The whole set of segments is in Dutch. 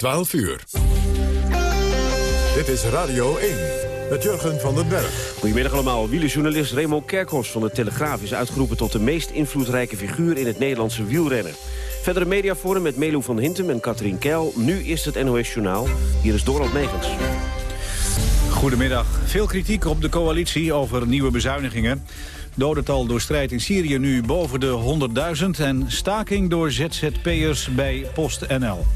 12 uur. Dit is Radio 1 met Jurgen van den Berg. Goedemiddag allemaal. Wielerjournalist Raymond Kerkhoffs van de Telegraaf... is uitgeroepen tot de meest invloedrijke figuur in het Nederlandse wielrennen. Verder een mediaforum met Melo van Hintem en Katrien Keil. Nu is het NOS Journaal. Hier is Dorald Megens. Goedemiddag. Veel kritiek op de coalitie over nieuwe bezuinigingen. Dodental door strijd in Syrië nu boven de 100.000... en staking door ZZP'ers bij PostNL.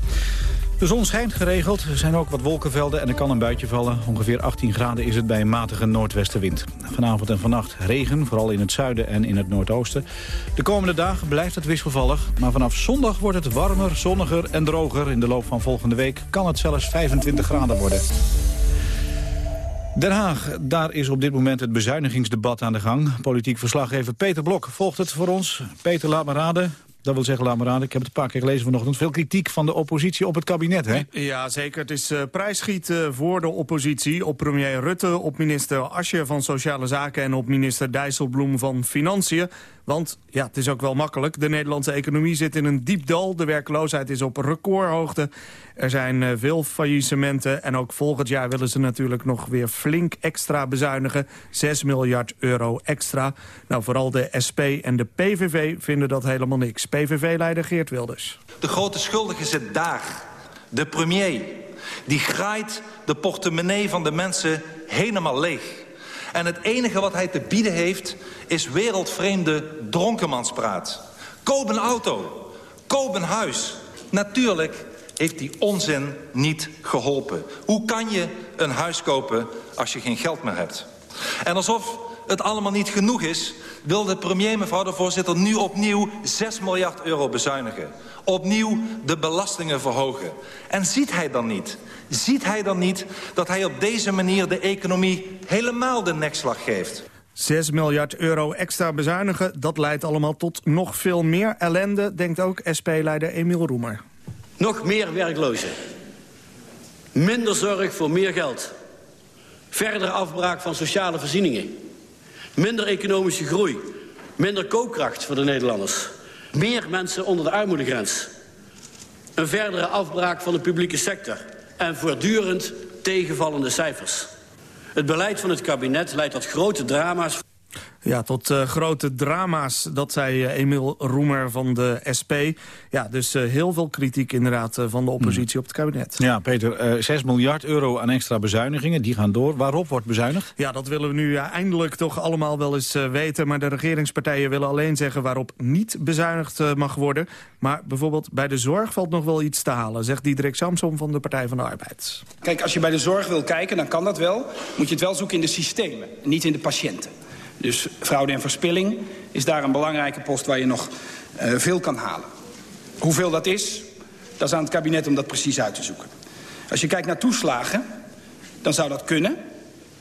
De zon schijnt geregeld, er zijn ook wat wolkenvelden en er kan een buitje vallen. Ongeveer 18 graden is het bij een matige noordwestenwind. Vanavond en vannacht regen, vooral in het zuiden en in het noordoosten. De komende dagen blijft het wisselvallig, maar vanaf zondag wordt het warmer, zonniger en droger. In de loop van volgende week kan het zelfs 25 graden worden. Den Haag, daar is op dit moment het bezuinigingsdebat aan de gang. Politiek verslaggever Peter Blok volgt het voor ons. Peter, laat me raden. Dat wil zeggen, laat ik heb het een paar keer gelezen vanochtend... veel kritiek van de oppositie op het kabinet, hè? Ja, zeker. Het is uh, prijsschieten voor de oppositie. Op premier Rutte, op minister Asje van Sociale Zaken... en op minister Dijsselbloem van Financiën. Want ja, het is ook wel makkelijk. De Nederlandse economie zit in een diep dal. De werkloosheid is op recordhoogte. Er zijn uh, veel faillissementen. En ook volgend jaar willen ze natuurlijk nog weer flink extra bezuinigen. 6 miljard euro extra. Nou, vooral de SP en de PVV vinden dat helemaal niks. PVV-leider Geert Wilders. De grote schuldige zit daar. De premier. Die graait de portemonnee van de mensen helemaal leeg. En het enige wat hij te bieden heeft is wereldvreemde dronkenmanspraat. Koop een auto. Koop een huis. Natuurlijk heeft die onzin niet geholpen. Hoe kan je een huis kopen als je geen geld meer hebt? En alsof het allemaal niet genoeg is... wil de premier, mevrouw de voorzitter, nu opnieuw 6 miljard euro bezuinigen. Opnieuw de belastingen verhogen. En ziet hij dan niet, ziet hij dan niet dat hij op deze manier de economie helemaal de nekslag geeft? 6 miljard euro extra bezuinigen, dat leidt allemaal tot nog veel meer ellende... denkt ook SP-leider Emiel Roemer. Nog meer werklozen. Minder zorg voor meer geld. Verdere afbraak van sociale voorzieningen. Minder economische groei. Minder koopkracht voor de Nederlanders. Meer mensen onder de armoedegrens. Een verdere afbraak van de publieke sector. En voortdurend tegenvallende cijfers. Het beleid van het kabinet leidt tot grote drama's ja, tot uh, grote drama's, dat zei uh, Emiel Roemer van de SP. Ja, dus uh, heel veel kritiek inderdaad van de oppositie op het kabinet. Ja, Peter, 6 miljard euro aan extra bezuinigingen, die gaan door. Waarop wordt bezuinigd? Ja, dat willen we nu eindelijk toch allemaal wel eens weten. Maar de regeringspartijen willen alleen zeggen waarop niet bezuinigd mag worden. Maar bijvoorbeeld bij de zorg valt nog wel iets te halen, zegt Diederik Samsom van de Partij van de Arbeid. Kijk, als je bij de zorg wil kijken, dan kan dat wel. Moet je het wel zoeken in de systemen, niet in de patiënten. Dus fraude en verspilling is daar een belangrijke post waar je nog uh, veel kan halen. Hoeveel dat is, dat is aan het kabinet om dat precies uit te zoeken. Als je kijkt naar toeslagen, dan zou dat kunnen.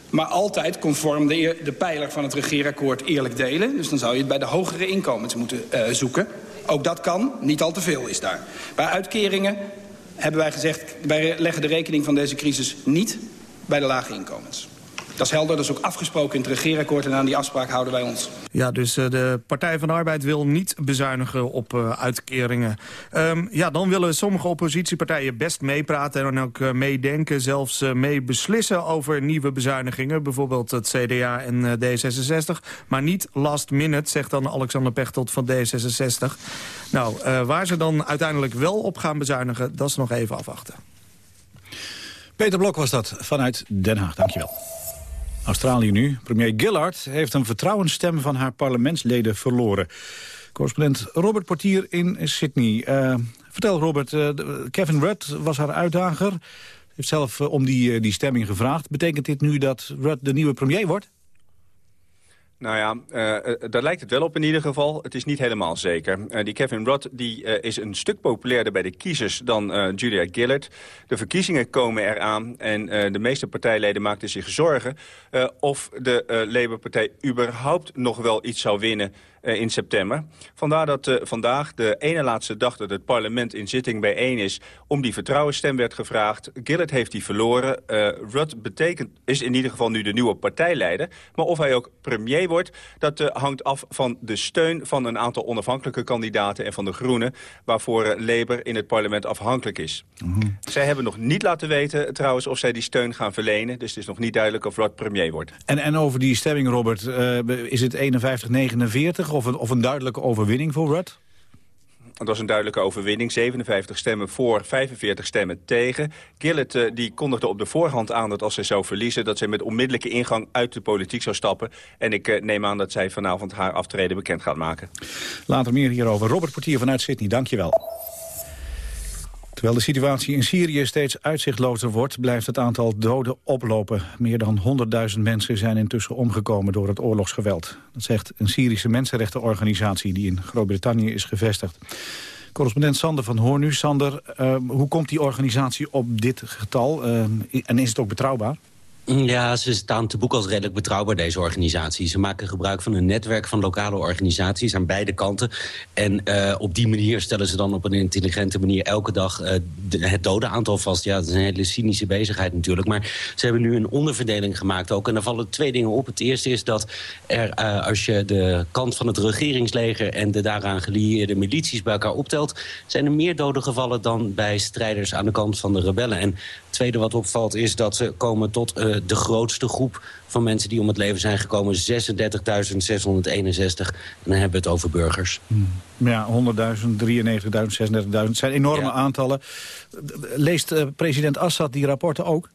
Maar altijd conform de, de pijler van het regeerakkoord eerlijk delen. Dus dan zou je het bij de hogere inkomens moeten uh, zoeken. Ook dat kan, niet al te veel is daar. Bij uitkeringen hebben wij gezegd... wij leggen de rekening van deze crisis niet bij de lage inkomens. Dat is helder, dat is ook afgesproken in het regeerakkoord... en aan die afspraak houden wij ons. Ja, dus uh, de Partij van de Arbeid wil niet bezuinigen op uh, uitkeringen. Um, ja, dan willen sommige oppositiepartijen best meepraten... en ook uh, meedenken, zelfs mee beslissen over nieuwe bezuinigingen. Bijvoorbeeld het CDA en D66. Maar niet last minute, zegt dan Alexander Pechtold van D66. Nou, waar ze dan uiteindelijk wel op gaan bezuinigen... dat is nog even afwachten. Peter Blok was dat vanuit Den Haag. Dankjewel. Australië nu. Premier Gillard heeft een vertrouwensstem van haar parlementsleden verloren. Correspondent Robert Portier in Sydney. Uh, vertel Robert, uh, Kevin Rudd was haar uitdager. Heeft zelf uh, om die, die stemming gevraagd. Betekent dit nu dat Rudd de nieuwe premier wordt? Nou ja, uh, daar lijkt het wel op in ieder geval. Het is niet helemaal zeker. Uh, die Kevin Rudd die, is een stuk populairder bij de kiezers dan Julia Gillard. De verkiezingen komen eraan en de meeste partijleden maakten zich zorgen... of de Labour-partij überhaupt nog wel iets zou winnen in september. Vandaar dat vandaag de ene laatste dag dat het parlement in zitting bijeen is... om die vertrouwensstem werd gevraagd. Gillett heeft die verloren. Rudd betekent, is in ieder geval nu de nieuwe partijleider. Maar of hij ook premier wordt, dat hangt af van de steun van een aantal onafhankelijke kandidaten... en van de Groenen, waarvoor Labour in het parlement afhankelijk is. Mhm. Zij hebben nog niet laten weten trouwens of zij die steun gaan verlenen. Dus het is nog niet duidelijk of Rudd premier wordt. En, en over die stemming, Robert, uh, is het 51-49 of een, of een duidelijke overwinning voor Rudd? Dat was een duidelijke overwinning. 57 stemmen voor, 45 stemmen tegen. Gillett uh, die kondigde op de voorhand aan dat als zij zou verliezen... dat zij met onmiddellijke ingang uit de politiek zou stappen. En ik uh, neem aan dat zij vanavond haar aftreden bekend gaat maken. Later meer hierover. Robert Portier vanuit Sydney, dank je wel. Terwijl de situatie in Syrië steeds uitzichtlozer wordt... blijft het aantal doden oplopen. Meer dan 100.000 mensen zijn intussen omgekomen door het oorlogsgeweld. Dat zegt een Syrische mensenrechtenorganisatie... die in Groot-Brittannië is gevestigd. Correspondent Sander van Hoorn nu. Sander, uh, hoe komt die organisatie op dit getal? Uh, en is het ook betrouwbaar? Ja, ze staan te boek als redelijk betrouwbaar, deze organisatie. Ze maken gebruik van een netwerk van lokale organisaties aan beide kanten. En uh, op die manier stellen ze dan op een intelligente manier elke dag uh, de, het dodenaantal vast. Ja, dat is een hele cynische bezigheid natuurlijk. Maar ze hebben nu een onderverdeling gemaakt ook. En daar vallen twee dingen op. Het eerste is dat er, uh, als je de kant van het regeringsleger... en de daaraan gelieerde milities bij elkaar optelt... zijn er meer doden gevallen dan bij strijders aan de kant van de rebellen. En het tweede wat opvalt is dat ze komen tot de grootste groep van mensen die om het leven zijn gekomen. 36.661. En dan hebben we het over burgers. Hmm. Ja, 100.000, 93.000, 36.000. Het zijn enorme ja. aantallen. Leest uh, president Assad die rapporten ook?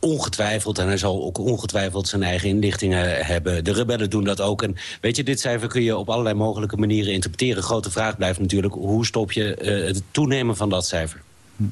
Ongetwijfeld, en hij zal ook ongetwijfeld zijn eigen inlichtingen hebben. De rebellen doen dat ook. En weet je, dit cijfer kun je op allerlei mogelijke manieren interpreteren. Grote vraag blijft natuurlijk, hoe stop je uh, het toenemen van dat cijfer? Hm.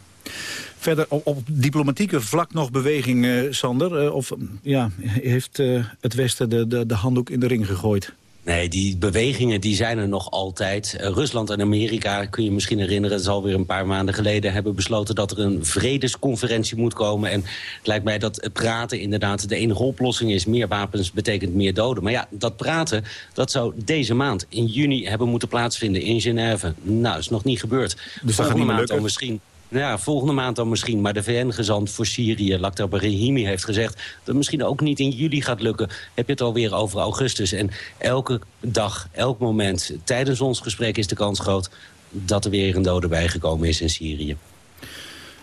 Verder op, op, diplomatieke vlak nog beweging, uh, Sander? Uh, of ja, heeft uh, het Westen de, de, de handdoek in de ring gegooid? Nee, die bewegingen die zijn er nog altijd. Uh, Rusland en Amerika, kun je misschien herinneren... het is alweer een paar maanden geleden... hebben besloten dat er een vredesconferentie moet komen. En het lijkt mij dat praten inderdaad de enige oplossing is. Meer wapens betekent meer doden. Maar ja, dat praten, dat zou deze maand in juni hebben moeten plaatsvinden in Genève. Nou, dat is nog niet gebeurd. Dus Volgende maand dan misschien... Ja, volgende maand dan misschien. Maar de VN-gezant voor Syrië, Lakhdar Brahimi, heeft gezegd... dat het misschien ook niet in juli gaat lukken. Heb je het alweer over augustus. En elke dag, elk moment, tijdens ons gesprek is de kans groot... dat er weer een dode bijgekomen is in Syrië.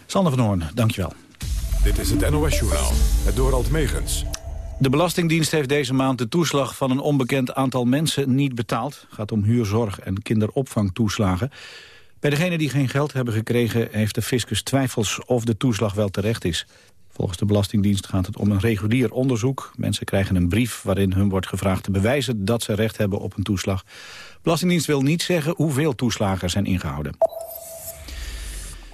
Sander van Hoorn, dankjewel. Dit is het NOS-journaal, het Dorald Megens. De Belastingdienst heeft deze maand de toeslag van een onbekend aantal mensen niet betaald. Het gaat om huurzorg en kinderopvangtoeslagen. Bij degenen die geen geld hebben gekregen heeft de fiscus twijfels of de toeslag wel terecht is. Volgens de Belastingdienst gaat het om een regulier onderzoek. Mensen krijgen een brief waarin hun wordt gevraagd te bewijzen dat ze recht hebben op een toeslag. Belastingdienst wil niet zeggen hoeveel toeslagen zijn ingehouden.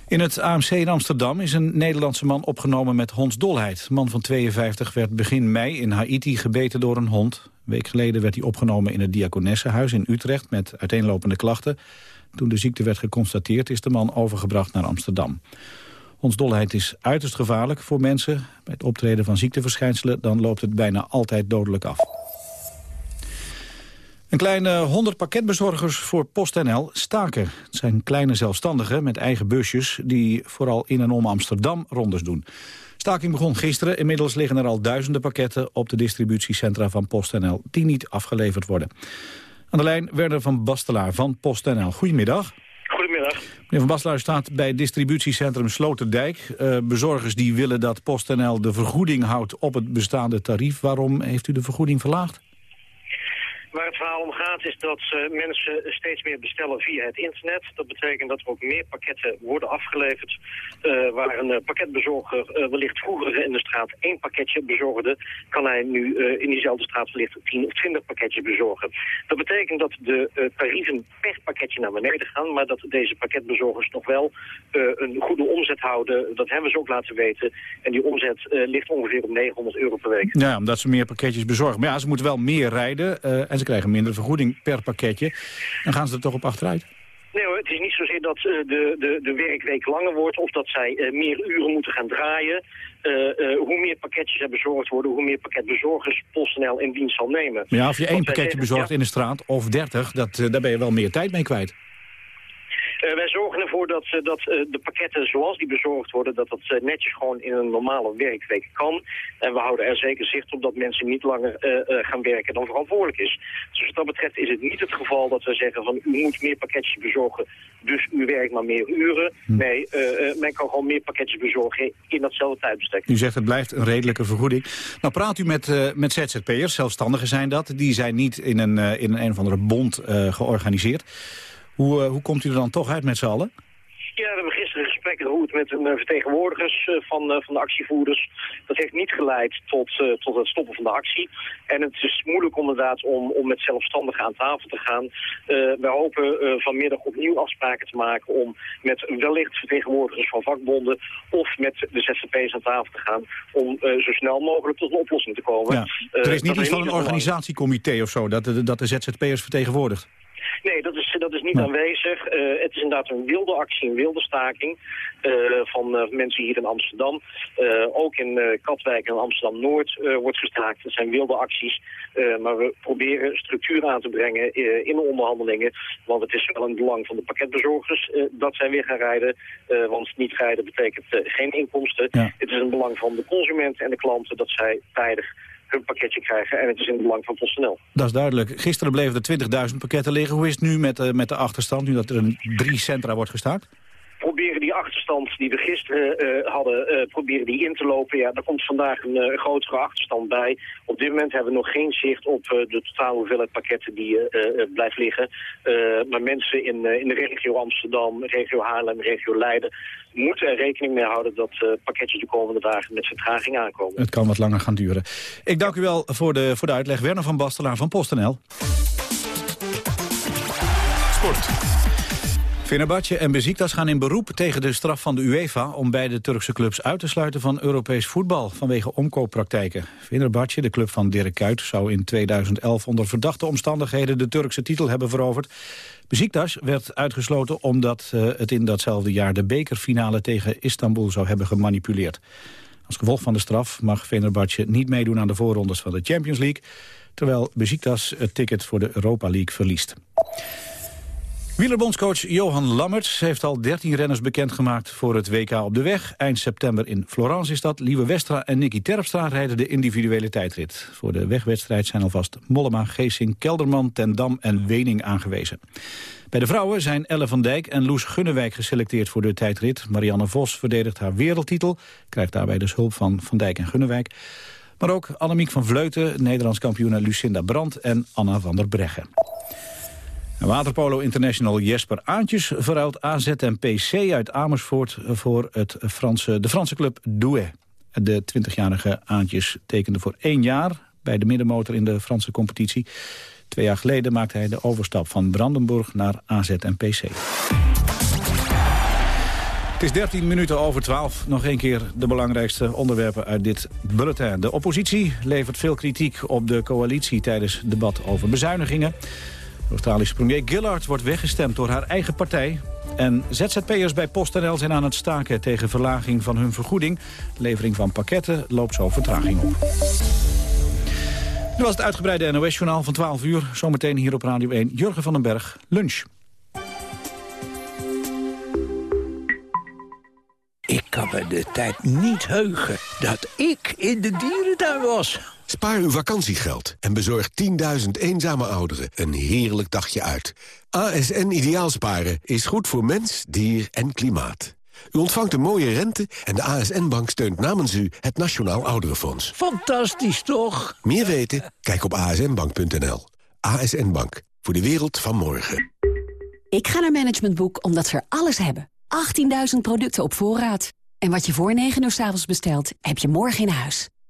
In het AMC in Amsterdam is een Nederlandse man opgenomen met hondsdolheid. De man van 52 werd begin mei in Haiti gebeten door een hond. Een week geleden werd hij opgenomen in het Diakonessenhuis in Utrecht met uiteenlopende klachten. Toen de ziekte werd geconstateerd is de man overgebracht naar Amsterdam. Hondsdolheid is uiterst gevaarlijk voor mensen. Bij het optreden van ziekteverschijnselen dan loopt het bijna altijd dodelijk af. Een kleine 100 pakketbezorgers voor PostNL staken. Het zijn kleine zelfstandigen met eigen busjes... die vooral in en om Amsterdam rondes doen. Staking begon gisteren. Inmiddels liggen er al duizenden pakketten op de distributiecentra van PostNL... die niet afgeleverd worden. Aan de lijn Werner van Bastelaar van PostNL. Goedemiddag. Goedemiddag. Meneer van Bastelaar staat bij distributiecentrum Sloterdijk. Uh, bezorgers die willen dat PostNL de vergoeding houdt op het bestaande tarief. Waarom heeft u de vergoeding verlaagd? Waar het verhaal om gaat is dat uh, mensen steeds meer bestellen via het internet. Dat betekent dat er ook meer pakketten worden afgeleverd. Uh, waar een uh, pakketbezorger wellicht vroeger in de straat één pakketje bezorgde... kan hij nu in diezelfde straat wellicht 10 of 20 pakketjes bezorgen. Dat betekent dat de tarieven per pakketje naar beneden gaan... maar dat deze pakketbezorgers nog wel een goede omzet houden. Dat hebben ze ook laten weten. En die omzet ligt ongeveer op 900 euro per week. Ja, omdat ze meer pakketjes bezorgen. Maar ja, ze moeten wel meer rijden... en ze krijgen minder vergoeding per pakketje. Dan gaan ze er toch op achteruit? Nee hoor, het is niet zozeer dat de, de, de werkweek langer wordt of dat zij meer uren moeten gaan draaien. hoe meer pakketjes er bezorgd worden, hoe meer pakketbezorgers PostNL in dienst zal nemen. Ja, of je één pakketje bezorgt in de straat of dertig, dat, daar ben je wel meer tijd mee kwijt. Uh, wij zorgen ervoor dat, uh, dat uh, de pakketten zoals die bezorgd worden... dat dat netjes gewoon in een normale werkweek kan. En we houden er zeker zicht op dat mensen niet langer gaan werken dan verantwoordelijk is. Dus wat dat betreft is het niet het geval dat we zeggen van... u moet meer pakketjes bezorgen, dus u werkt maar meer uren. Hm. Nee, men kan gewoon meer pakketjes bezorgen in datzelfde tijdbestek. U zegt het blijft een redelijke vergoeding. Nou praat u met, met ZZP'ers, zelfstandigen zijn dat. Die zijn niet in een, in een, een of andere bond georganiseerd. Hoe, uh, hoe komt u er dan toch uit met z'n allen? Ja, we hebben gisteren gesprekken gehoord met een vertegenwoordigers uh, van, uh, van de actievoerders. Dat heeft niet geleid tot, tot het stoppen van de actie. En het is moeilijk inderdaad om, om met zelfstandigen aan tafel te gaan. we hopen vanmiddag opnieuw afspraken te maken om met wellicht vertegenwoordigers van vakbonden of met de ZZP's aan tafel te gaan om zo snel mogelijk tot een oplossing te komen. Ja. er is niet iets van een organisatiecomité of zo dat de, dat de ZZP'ers vertegenwoordigt? Nee, dat is, dat is niet aanwezig. Uh, het is inderdaad een wilde actie, een wilde staking uh, van uh, mensen hier in Amsterdam. ook in Katwijk en Amsterdam-Noord wordt gestaakt. Het zijn wilde acties, maar we proberen structuur aan te brengen in de onderhandelingen. Want het is wel een belang van de pakketbezorgers dat zij weer gaan rijden. want niet rijden betekent geen inkomsten. Het is een belang van de consument en de klanten dat zij tijdig hun pakketje krijgen. En het is in het belang van PostNL. Dat is duidelijk. Gisteren bleven er 20.000 pakketten liggen. Hoe is het nu met, uh, met de achterstand, nu dat er een drie centra wordt gestaakt? Proberen die achterstand die we gisteren uh, hadden, uh, proberen die in te lopen. Ja, daar komt vandaag een uh, grotere achterstand bij. Op dit moment hebben we nog geen zicht op de totale hoeveelheid pakketten die blijft liggen. maar mensen in, in de regio Amsterdam, regio Haarlem, regio Leiden moeten er rekening mee houden dat pakketjes de komende dagen met vertraging aankomen. Het kan wat langer gaan duren. Ik dank u wel voor de, voor de uitleg. Werner van Bastelaar van PostNL. Sport. Fenerbahce en Besiktas gaan in beroep tegen de straf van de UEFA... om beide Turkse clubs uit te sluiten van Europees voetbal... vanwege omkooppraktijken. Fenerbahce, de club van Dirk Kuyt, zou in 2011 onder verdachte omstandigheden... de Turkse titel hebben veroverd. Besiktas werd uitgesloten omdat uh, het in datzelfde jaar... de bekerfinale tegen Istanbul zou hebben gemanipuleerd. Als gevolg van de straf mag Fenerbahce niet meedoen aan de voorrondes van de Champions League... terwijl Besiktas het ticket voor de Europa League verliest. Wielerbondscoach Johan Lammerts heeft al 13 renners bekendgemaakt voor het WK op de weg. Eind september in Florence is dat. Lieve Westra en Nicky Terpstra rijden de individuele tijdrit. Voor de wegwedstrijd zijn alvast Mollema, Geesing, Kelderman, Ten Dam en Wening aangewezen. Bij de vrouwen zijn Elle van Dijk en Loes Gunnewijk geselecteerd voor de tijdrit. Marianne Vos verdedigt haar wereldtitel, krijgt daarbij dus hulp van Van Dijk en Gunnewijk. Maar ook Annemiek van Vleuten, Nederlands kampioene Lucinda Brandt en Anna van der Breggen. Waterpolo International Jesper Aantjes verruilt AZ uit Amersfoort voor het Franse, de Franse club Douai. De 20-jarige Aantjes tekende voor één jaar bij de middenmotor in de Franse competitie. Twee jaar geleden maakte hij de overstap van Brandenburg naar AZ. Het is 13 minuten over 12. Nog een keer de belangrijkste onderwerpen uit dit bulletin. De oppositie levert veel kritiek op de coalitie tijdens debat over bezuinigingen. Australische premier Gillard wordt weggestemd door haar eigen partij. En ZZP'ers bij PostNL zijn aan het staken tegen verlaging van hun vergoeding. Levering van pakketten loopt zo vertraging op. Dit was het uitgebreide NOS-journaal van 12 uur. Zometeen hier op Radio 1 Jurgen van den Berg, lunch. Ik kan me de tijd niet heugen dat ik in de dierentuin was. Spaar uw vakantiegeld en bezorg 10.000 eenzame ouderen een heerlijk dagje uit. ASN Ideaalsparen is goed voor mens, dier en klimaat. U ontvangt een mooie rente en de ASN-bank steunt namens u het Nationaal Ouderenfonds. Fantastisch, toch? Meer weten? Kijk op asnbank.nl. ASN Bank, voor de wereld van morgen. Ik ga naar Management Boek omdat ze er alles hebben. 18.000 producten op voorraad. En wat je voor 9 uur s avonds bestelt, heb je morgen in huis.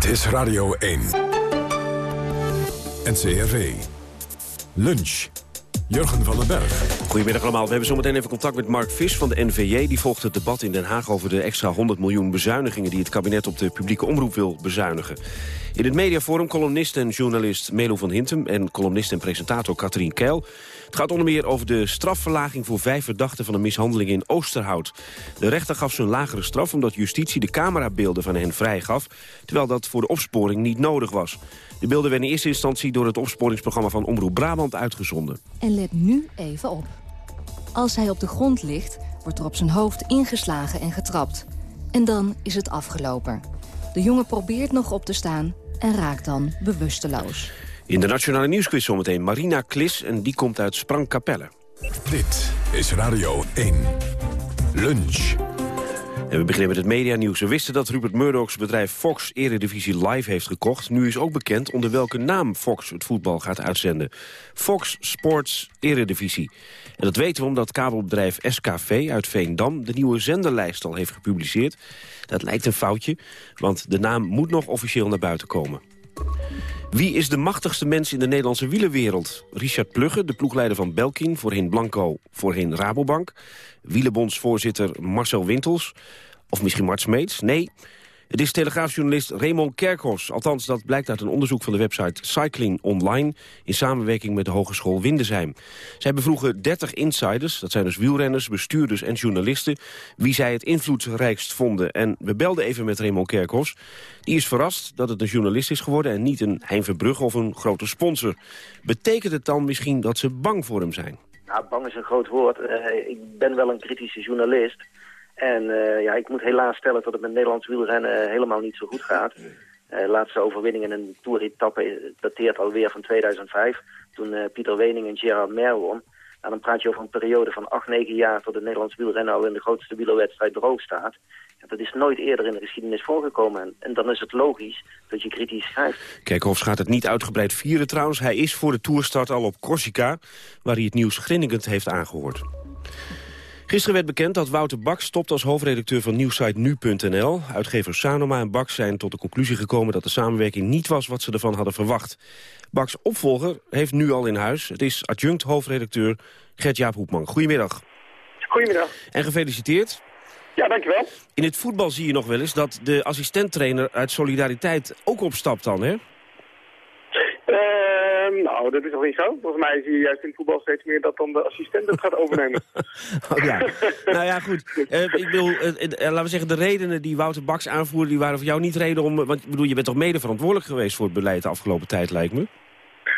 Dit is Radio 1. NCRV. Lunch. Jurgen van den Berg. Goedemiddag allemaal. We hebben zometeen even contact met Mark Vis van de NVJ. Die volgt het debat in Den Haag over de extra 100 miljoen bezuinigingen... die het kabinet op de publieke omroep wil bezuinigen. In het mediaforum columnist en journalist Melo van Hintem... en columnist en presentator Katrien Keil. Het gaat onder meer over de strafverlaging voor vijf verdachten... van een mishandeling in Oosterhout. De rechter gaf ze een lagere straf omdat justitie de camerabeelden van hen vrijgaf... terwijl dat voor de opsporing niet nodig was. De beelden werden in eerste instantie door het opsporingsprogramma van Omroep Brabant uitgezonden. En let nu even op. Als hij op de grond ligt, wordt er op zijn hoofd ingeslagen en getrapt. En dan is het afgelopen. De jongen probeert nog op te staan en raakt dan bewusteloos. In de Nationale Nieuwsquiz zometeen Marina Klis en die komt uit Sprangkapelle. Dit is Radio 1. Lunch. En we beginnen met het medianieuws. We wisten dat Rupert Murdoch's bedrijf Fox Eredivisie Live heeft gekocht. Nu is ook bekend onder welke naam Fox het voetbal gaat uitzenden. Fox Sports Eredivisie. En dat weten we omdat kabelbedrijf SKV uit Veendam... de nieuwe zenderlijst al heeft gepubliceerd. Dat lijkt een foutje, want de naam moet nog officieel naar buiten komen. Wie is de machtigste mens in de Nederlandse wielerwereld? Richard Plugge, de ploegleider van Belkin, voorheen Blanco, voorheen Rabobank. Wielerbondsvoorzitter Marcel Wintels. Of misschien Mart Smeets? Nee, het is telegraafjournalist Raymond Kerkhoffs. Althans, dat blijkt uit een onderzoek van de website Cycling Online... in samenwerking met de Hogeschool Windesheim. Zij bevroegen 30 insiders, dat zijn dus wielrenners, bestuurders en journalisten... wie zij het invloedrijkst vonden. En we belden even met Raymond Kerkhoffs. Die is verrast dat het een journalist is geworden... en niet een Hein Verbrugge of een grote sponsor. Betekent het dan misschien dat ze bang voor hem zijn? Nou, bang is een groot woord. Uh, ik ben wel een kritische journalist... En uh, ja, ik moet helaas stellen dat het met Nederlands wielrennen helemaal niet zo goed gaat. Uh, laatste overwinning in een toeretappe dateert alweer van 2005. Toen uh, Pieter Wening en Gerard Mer won. Nou, dan praat je over een periode van 8, 9 jaar tot het Nederlands wielrennen al in de grootste wielerwedstrijd droog staat. Ja, dat is nooit eerder in de geschiedenis voorgekomen. En, en, dan is het logisch dat je kritisch schrijft. Kerkhoffs gaat het niet uitgebreid vieren trouwens. Hij is voor de toerstart al op Corsica, waar hij het nieuws grinnigend heeft aangehoord. Gisteren werd bekend dat Wouter Bak stopt als hoofdredacteur van nieuwsite nu.nl. Uitgevers Sanoma en Bak zijn tot de conclusie gekomen dat de samenwerking niet was wat ze ervan hadden verwacht. Baks opvolger heeft nu al in huis. Het is adjunct hoofdredacteur Gert-Jaap Hoepman. Goedemiddag. Goedemiddag. En gefeliciteerd. Ja, dankjewel. In het voetbal zie je nog wel eens dat de assistenttrainer uit solidariteit ook opstapt dan, hè? Uh, nou, dat is nog niet zo. Volgens mij zie je juist in voetbal steeds meer dat dan de assistent het gaat overnemen. oh, ja. nou ja, goed. Uh, ik bedoel, uh, laten we zeggen, de redenen die Wouter Baks aanvoerde... die waren voor jou niet reden om... Want ik bedoel, je bent toch mede verantwoordelijk geweest voor het beleid de afgelopen tijd, lijkt me?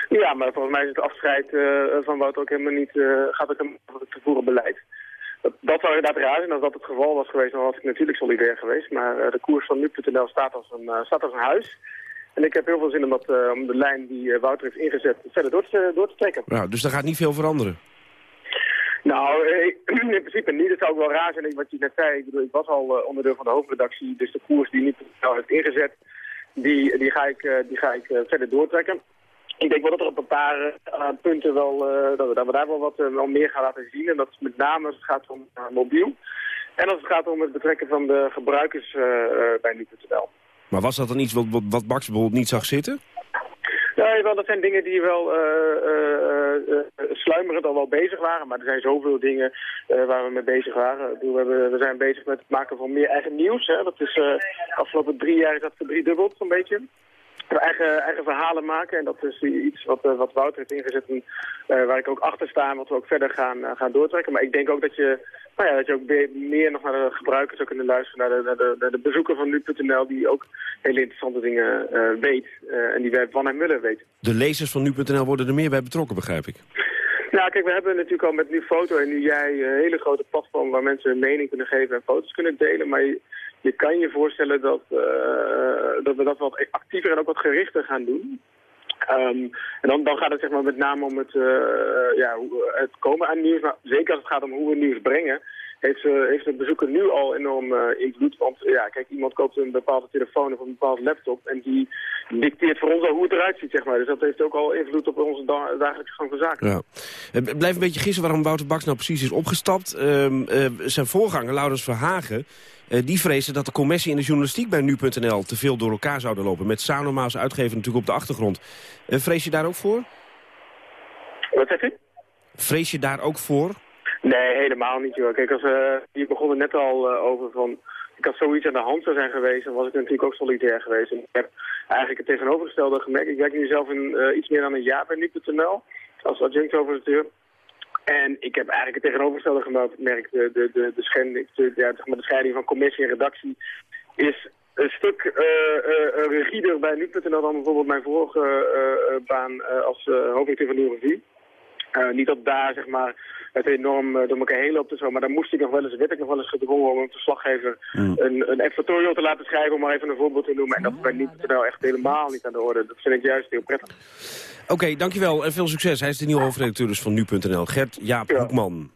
Ja, maar volgens mij is het afscheid van Wouter ook helemaal niet... gaat ook helemaal over het te voeren beleid. Dat, dat zou inderdaad raar zijn. Als dat het geval was geweest, dan was ik natuurlijk solidair geweest. Maar de koers van nu.nl staat, als een, staat als een huis... En ik heb heel veel zin om, dat, uh, om de lijn die uh, Wouter heeft ingezet verder door te, door te trekken. Nou, dus daar gaat niet veel veranderen? Nou, in principe niet. Het zou ook wel raar zijn wat je net zei. Ik bedoel, ik was al onderdeel van de hoofdredactie. Dus de koers die niet nou heeft ingezet, die, die ga ik, die ga ik verder doortrekken. Ik denk wel dat er op een paar punten wel, dat, we, dat we daar wel wat wel meer gaan laten zien. En dat is met name als het gaat om mobiel. En als het gaat om het betrekken van de gebruikers bij nu.nl. Maar was dat dan iets wat, wat, wat Max bijvoorbeeld niet zag zitten? Ja, wel, dat zijn dingen die wel uh, uh, sluimerend al wel bezig waren. Maar er zijn zoveel dingen waar we mee bezig waren. We, we zijn bezig met het maken van meer eigen nieuws. Hè. Dat is afgelopen drie jaar is dat verdriedubbeld zo'n beetje eigen, eigen verhalen maken. En dat is iets wat, uh, wat Wouter heeft ingezet en uh, waar ik ook achter sta en wat we ook verder gaan, uh, gaan doortrekken. Maar ik denk ook dat je, nou ja, dat je ook meer nog naar de gebruikers zou kunnen luisteren, naar de, naar de, naar de bezoeker van nu.nl die ook hele interessante dingen weet en die wij van en mullen weten. De lezers van nu.nl worden er meer bij betrokken, begrijp ik. Nou, kijk, we hebben natuurlijk al met Nu Foto en nu jij een hele grote platform waar mensen hun mening kunnen geven en foto's kunnen delen. Maar je kan je voorstellen dat, uh, dat we dat wat actiever en ook wat gerichter gaan doen. Um, en dan, dan gaat het zeg maar met name om het, uh, ja, het komen aan nieuws, maar zeker als het gaat om hoe we nieuws brengen heeft, uh, heeft de bezoeker nu al enorm uh, invloed. Want ja, kijk, iemand koopt een bepaalde telefoon of een bepaalde laptop en die dicteert voor ons al hoe het eruit ziet, zeg maar. Dus dat heeft ook al invloed op onze da dagelijkse gang van zaken. Ja. Het blijft een beetje gissen waarom Wouter Baks nou precies is opgestapt. Uh, zijn voorganger, Laurens Verhagen, die vreesde dat de commissie in de journalistiek bij nu.nl te veel door elkaar zouden lopen. Met Sanoma als uitgever natuurlijk op de achtergrond. vrees je daar ook voor? Wat zegt u? Vrees je daar ook voor? Nee, helemaal niet joh. Kijk, als, uh, je begon er net al uh, over van... Ik had zoiets aan de hand zou zijn geweest, dan was ik natuurlijk ook solidair geweest. En ik heb eigenlijk het tegenovergestelde gemerkt. Ik werk nu zelf in, uh, iets meer dan een jaar bij nu.nl als adjunct overstuur. En ik heb eigenlijk het tegenovergestelde gemerkt. De, de, de, de, de, de scheiding van commissie en redactie is een stuk uh, rigider bij nu.nl dan bijvoorbeeld mijn vorige baan als hoofdredacteur van Nieuwe Revue. Niet dat daar, zeg maar het enorm door elkaar heen loopt en zo. Maar dan moest ik nog wel eens, werd ik nog wel eens gedwongen om een verslaggever mm. een, een editorial te laten schrijven, om maar even een voorbeeld te noemen. En dat is bij nu.nl echt helemaal niet aan de orde. Dat vind ik juist heel prettig. Oké, okay, dankjewel en veel succes. Hij is de nieuwe hoofdredacteur dus van nu.nl. Gert Jaap ja. Hoekman.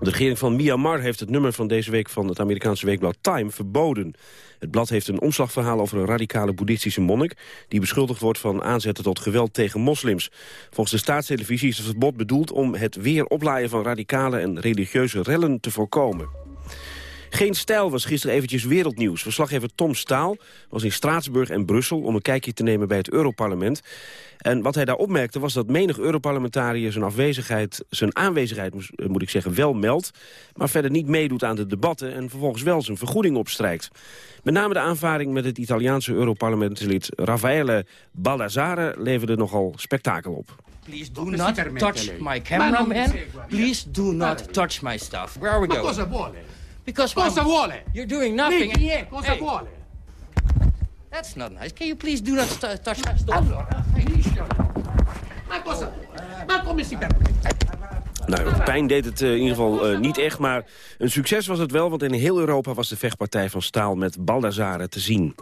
De regering van Myanmar heeft het nummer van deze week van het Amerikaanse weekblad Time verboden. Het blad heeft een omslagverhaal over een radicale boeddhistische monnik... die beschuldigd wordt van aanzetten tot geweld tegen moslims. Volgens de staatstelevisie is het verbod bedoeld om het weer oplaaien van radicale en religieuze rellen te voorkomen. Geen stijl was gisteren eventjes wereldnieuws. Verslaggever Tom Staal was in Straatsburg en Brussel... om een kijkje te nemen bij het Europarlement. En wat hij daar opmerkte was dat menig Europarlementariër... zijn, afwezigheid, zijn aanwezigheid, eh, moet ik zeggen, wel meldt... maar verder niet meedoet aan de debatten... en vervolgens wel zijn vergoeding opstrijkt. Met name de aanvaring met het Italiaanse Europarlementslid... Raffaele Baldassare leverde nogal spektakel op. Please do not touch my cameraman. Please do not touch my stuff. Where are we going? Because cosa vuole? You're doing nothing. Nicky, yeah, cosa hey. vuole? That's not nice. Can you please do not touch my stuff? Allora, ma cosa? Ma come si permette? Nou, pijn deed het uh, in ieder geval uh, niet echt, maar een succes was het wel... want in heel Europa was de vechtpartij van Staal met Baldassare te zien.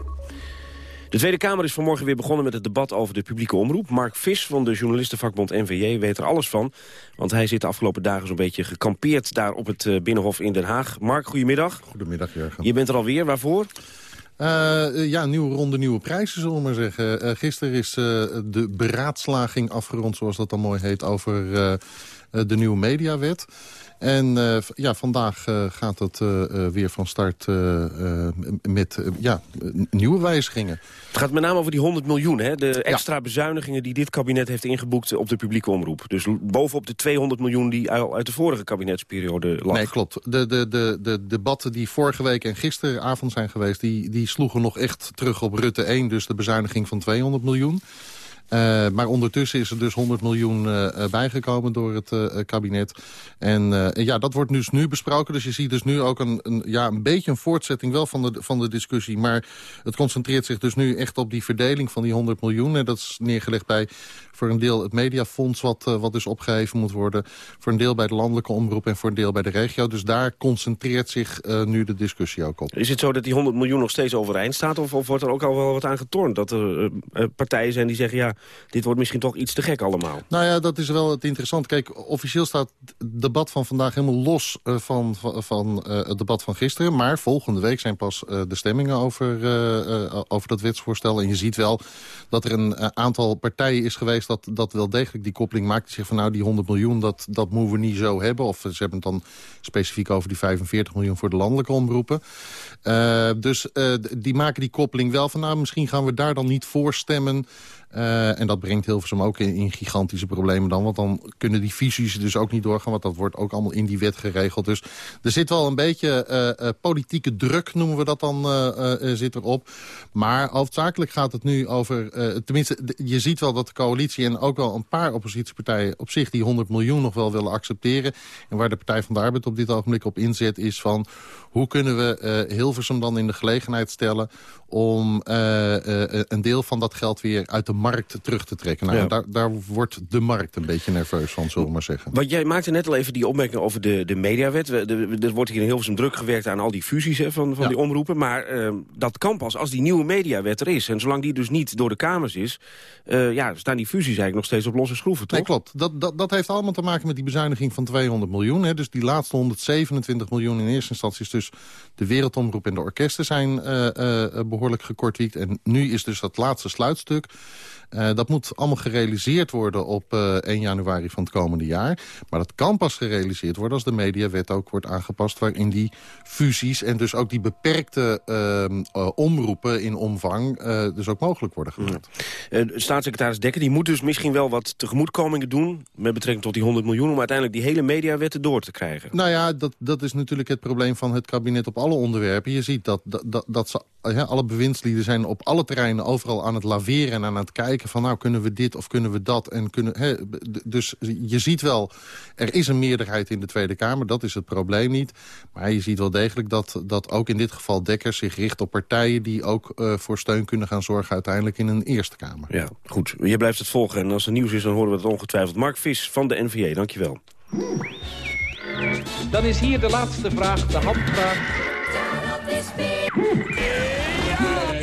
De Tweede Kamer is vanmorgen weer begonnen met het debat over de publieke omroep. Mark Vis van de journalistenvakbond NVJ weet er alles van. Want hij zit de afgelopen dagen zo'n beetje gekampeerd daar op het eh, Binnenhof in Den Haag. Mark, goedemiddag. Goedemiddag, Jurgen. Je bent er alweer, waarvoor? Uh, ja, nieuwe ronde, nieuwe prijzen, zullen we maar zeggen. Uh, gisteren is uh, de beraadslaging afgerond, zoals dat dan mooi heet... over de nieuwe mediawet. En uh, ja, vandaag uh, gaat het uh, weer van start met ja, nieuwe wijzigingen. Het gaat met name over die 100 miljoen, hè? de extra ja. bezuinigingen die dit kabinet heeft ingeboekt op de publieke omroep. Dus bovenop de 200 miljoen die uit de vorige kabinetsperiode lag. Nee, klopt. De, de, de, de debatten die vorige week en gisteravond zijn geweest, die, die sloegen nog echt terug op Rutte 1, dus de bezuiniging van 200 miljoen. Uh, maar ondertussen is er dus 100 miljoen uh, bijgekomen door het kabinet. En ja, dat wordt dus nu besproken. Dus je ziet dus nu ook een, een, ja, een beetje een voortzetting wel van de, van de discussie. Maar het concentreert zich dus nu echt op die verdeling van die 100 miljoen. En dat is neergelegd bij voor een deel het mediafonds wat, wat dus opgeheven moet worden. Voor een deel bij de landelijke omroep en voor een deel bij de regio. Dus daar concentreert zich nu de discussie ook op. Is het zo dat die 100 miljoen nog steeds overeind staat? Of, of wordt er ook al wel wat aan getornd? Dat er partijen zijn die zeggen, ja, dit wordt misschien toch iets te gek allemaal. Nou ja, dat is wel het interessante. Kijk, officieel staat het debat van vandaag helemaal los uh, van, van, uh, het debat van gisteren. Maar volgende week zijn pas uh, de stemmingen over, over dat wetsvoorstel. En je ziet wel dat er een aantal partijen is geweest... dat, dat wel degelijk die koppeling maakt. Die zeggen van nou, die 100 miljoen, dat, dat moeten we niet zo hebben. Of ze hebben het dan specifiek over die 45 miljoen voor de landelijke omroepen. dus die maken die koppeling wel van nou, misschien gaan we daar dan niet voor stemmen. En dat brengt Hilversum ook in, gigantische problemen dan. Want dan kunnen die visies dus ook niet doorgaan. Want dat wordt ook allemaal in die wet geregeld. Dus er zit wel een beetje uh, uh, politieke druk, noemen we dat dan, zit erop. Maar hoofdzakelijk gaat het nu over... tenminste, je ziet wel dat de coalitie en ook wel een paar oppositiepartijen... op zich die 100 miljoen nog wel willen accepteren. En waar de Partij van de Arbeid op dit ogenblik op inzet is van... hoe kunnen we Hilversum dan in de gelegenheid stellen... om een deel van dat geld weer uit de markt terug te trekken. Nou, daar, daar, wordt de markt een beetje nerveus van, zullen we maar zeggen. Want jij maakte net al even die opmerking over de, de mediawet. Er wordt hier in Hilversum druk gewerkt aan al die fusies hè, van, van die omroepen. Maar uh, dat kan pas als die nieuwe mediawet er is. En zolang die dus niet door de Kamers is... Uh, ja, staan die fusies eigenlijk nog steeds op losse schroeven, toch? Nee, klopt. Dat, dat, dat heeft allemaal te maken met die bezuiniging van 200 miljoen. Hè. Dus die laatste 127 miljoen in eerste instantie is dus de wereldomroep en de orkesten zijn uh, behoorlijk gekortwiekt. En nu is dus dat laatste sluitstuk uh, dat moet allemaal gerealiseerd worden op uh, eh, 1 januari van het komende jaar. Maar dat kan pas gerealiseerd worden als de mediawet ook wordt aangepast... waarin die fusies en dus ook die beperkte uh, omroepen in omvang... dus ook mogelijk worden gemaakt. staatssecretaris Dekker die moet dus misschien wel wat tegemoetkomingen doen... met betrekking tot die 100 miljoen... om uiteindelijk die hele mediawetten door te krijgen. Nou ja, dat, dat is natuurlijk het probleem van het kabinet op alle onderwerpen. Je ziet dat, dat, dat, dat ze, alle bewindslieden zijn op alle terreinen overal aan het laveren en aan het kijken van nou kunnen we dit of kunnen we dat. En kunnen, dus je ziet wel, er is een meerderheid in de Tweede Kamer. Dat is het probleem niet. Maar je ziet wel degelijk dat, dat ook in dit geval Dekker zich richt op partijen... die ook uh, voor steun kunnen gaan zorgen uiteindelijk in een Eerste Kamer. Ja, goed. Je blijft het volgen. En als er nieuws is, dan horen we het ongetwijfeld. Mark Vis van de NVA, dankjewel. Dan is hier de laatste vraag, de handvraag.